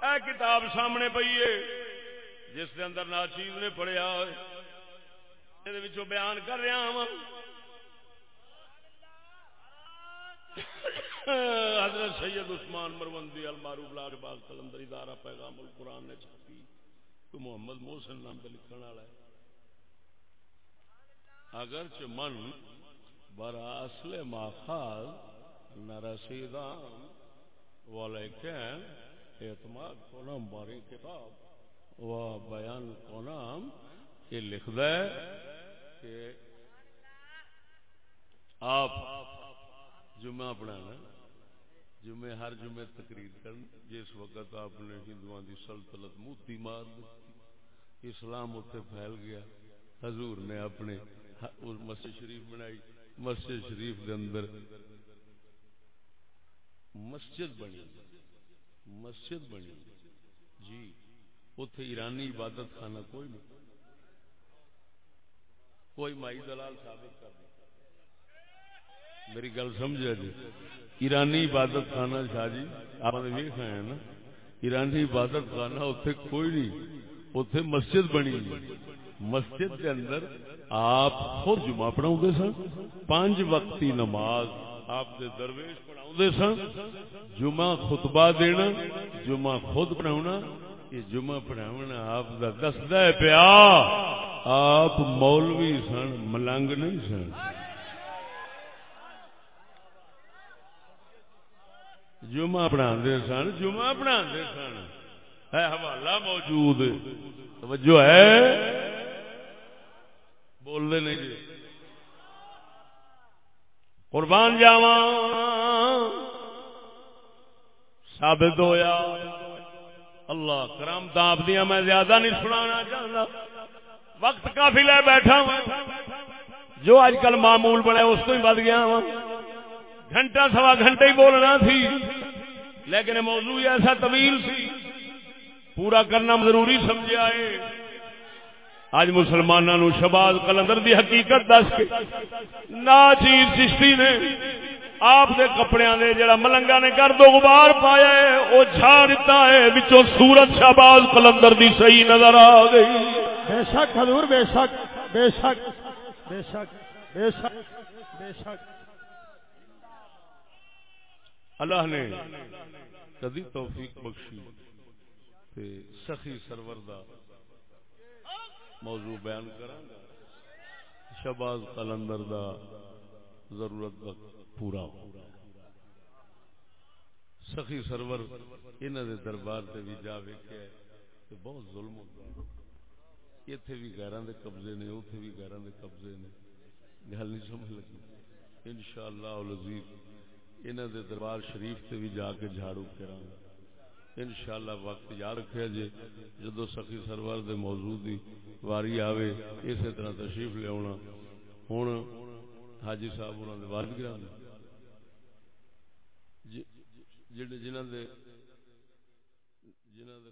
اے کتاب سامنے پی ہے، جس کے اندر ناچیز نے پڑھیا بیان کر رہا ہوں حضرت سید عثمان مروندی المعروف لاج باغ کلندر ادارہ پیغام القرآن نے چھپی۔ تو محمد محسن نام پہ لکھن والا ہے۔ اگر من برا اصل ماخاذ نہ رسیدان ولیکن اعتماد کو نام باری کتاب و بیان کو نام یہ لکھ ہے کہ آپ جمعہ پڑھانا جمعے ہر جمعے تقریر کرن جس وقت آپ نے ہندو کی سلطنت موتی مار دی اسلام اتنے پھیل گیا، حضور نے اپنے مسجد شریف بنائی، مسجد شریف کے اندر مسجد بنی مسجد بنی۔ جی اتے ایرانی عبادت خانہ کوئی نہیں۔ کوئی مائی دلال ثابت کر دی میری گل سمجھا جی۔ ایرانی عبادت خانہ شاہ جی آپ نے بھی کھایا نا، ایرانی عبادت خانہ اتنے کوئی نہیں اتنے مسجد بنی مسجد کے اندر آپ خود جمعہ پڑھاؤ سن، پانچ وقتی نماز آپ کے درویش پڑھاؤ سن۔ جمعہ خطبہ دینا، جمعہ خود پڑھاؤنا یہ جمعہ پڑھاؤنا آپ کا دستا ہے پیا، آپ مولوی سن، ملنگ نہیں سن۔ جمعہ پڑھا سن، جمعہ پڑھا سن۔ ہے حوالہ موجود۔ توجہ ہے؟ بولنے نہیں جی۔ قربان جاوا ثابت ہویا۔ اللہ کرام تاپ دیا میں زیادہ نہیں سنانا چاہتا۔ وقت کافی لے بیٹھا ہوں۔ جو اج کل معمول بنے اس کو ہی بد گیا ہوں۔ گھنٹہ سوا گھنٹے ہی بولنا تھی۔ لیکن موضوع ایسا طویل سی۔ پورا کرنا ضروری سمجھا ہے اج مسلمانوں شباز کلندر دی حقیقت دس کے۔ نا چیز چشتی نے۔ آپ دے کپڑیاں دے جڑا ملنگا نے کر دو غبار پایا ہے وہ جھاڑ دیتا ہے بچوں سورت شہباز کلندر دی صحیح نظر آ گئی۔ بے شک حضور بے شک بے شک بے شک بے شک بے شک۔ اللہ نے کدی توفیق بخشی تے سخی سرور دا موضوع بیان کروں گا۔ شباز قلندر دا ضرورت وقت۔ پورا ہو۔ سخی سرور انہوں دے دربار تے بھی جا ویکھیا کہ بہت ظلم ہوتا ہے اتنے بھی غیران دے قبضے نے اتنے بھی غیران دے قبضے نے۔ گل نہیں سمجھ لگی۔ انشاءاللہ العزیز انہوں دے دربار شریف تے بھی جا کے جھاڑو کراں۔ گا انشاءاللہ وقت یاد رکھیا جے جدو سخی سرور دے موضوع دی واری آوے، اسی طرح تشریف لے آنا ہوں حاجی صاحب انہوں نے والد گرام جنہ دے جنہ دے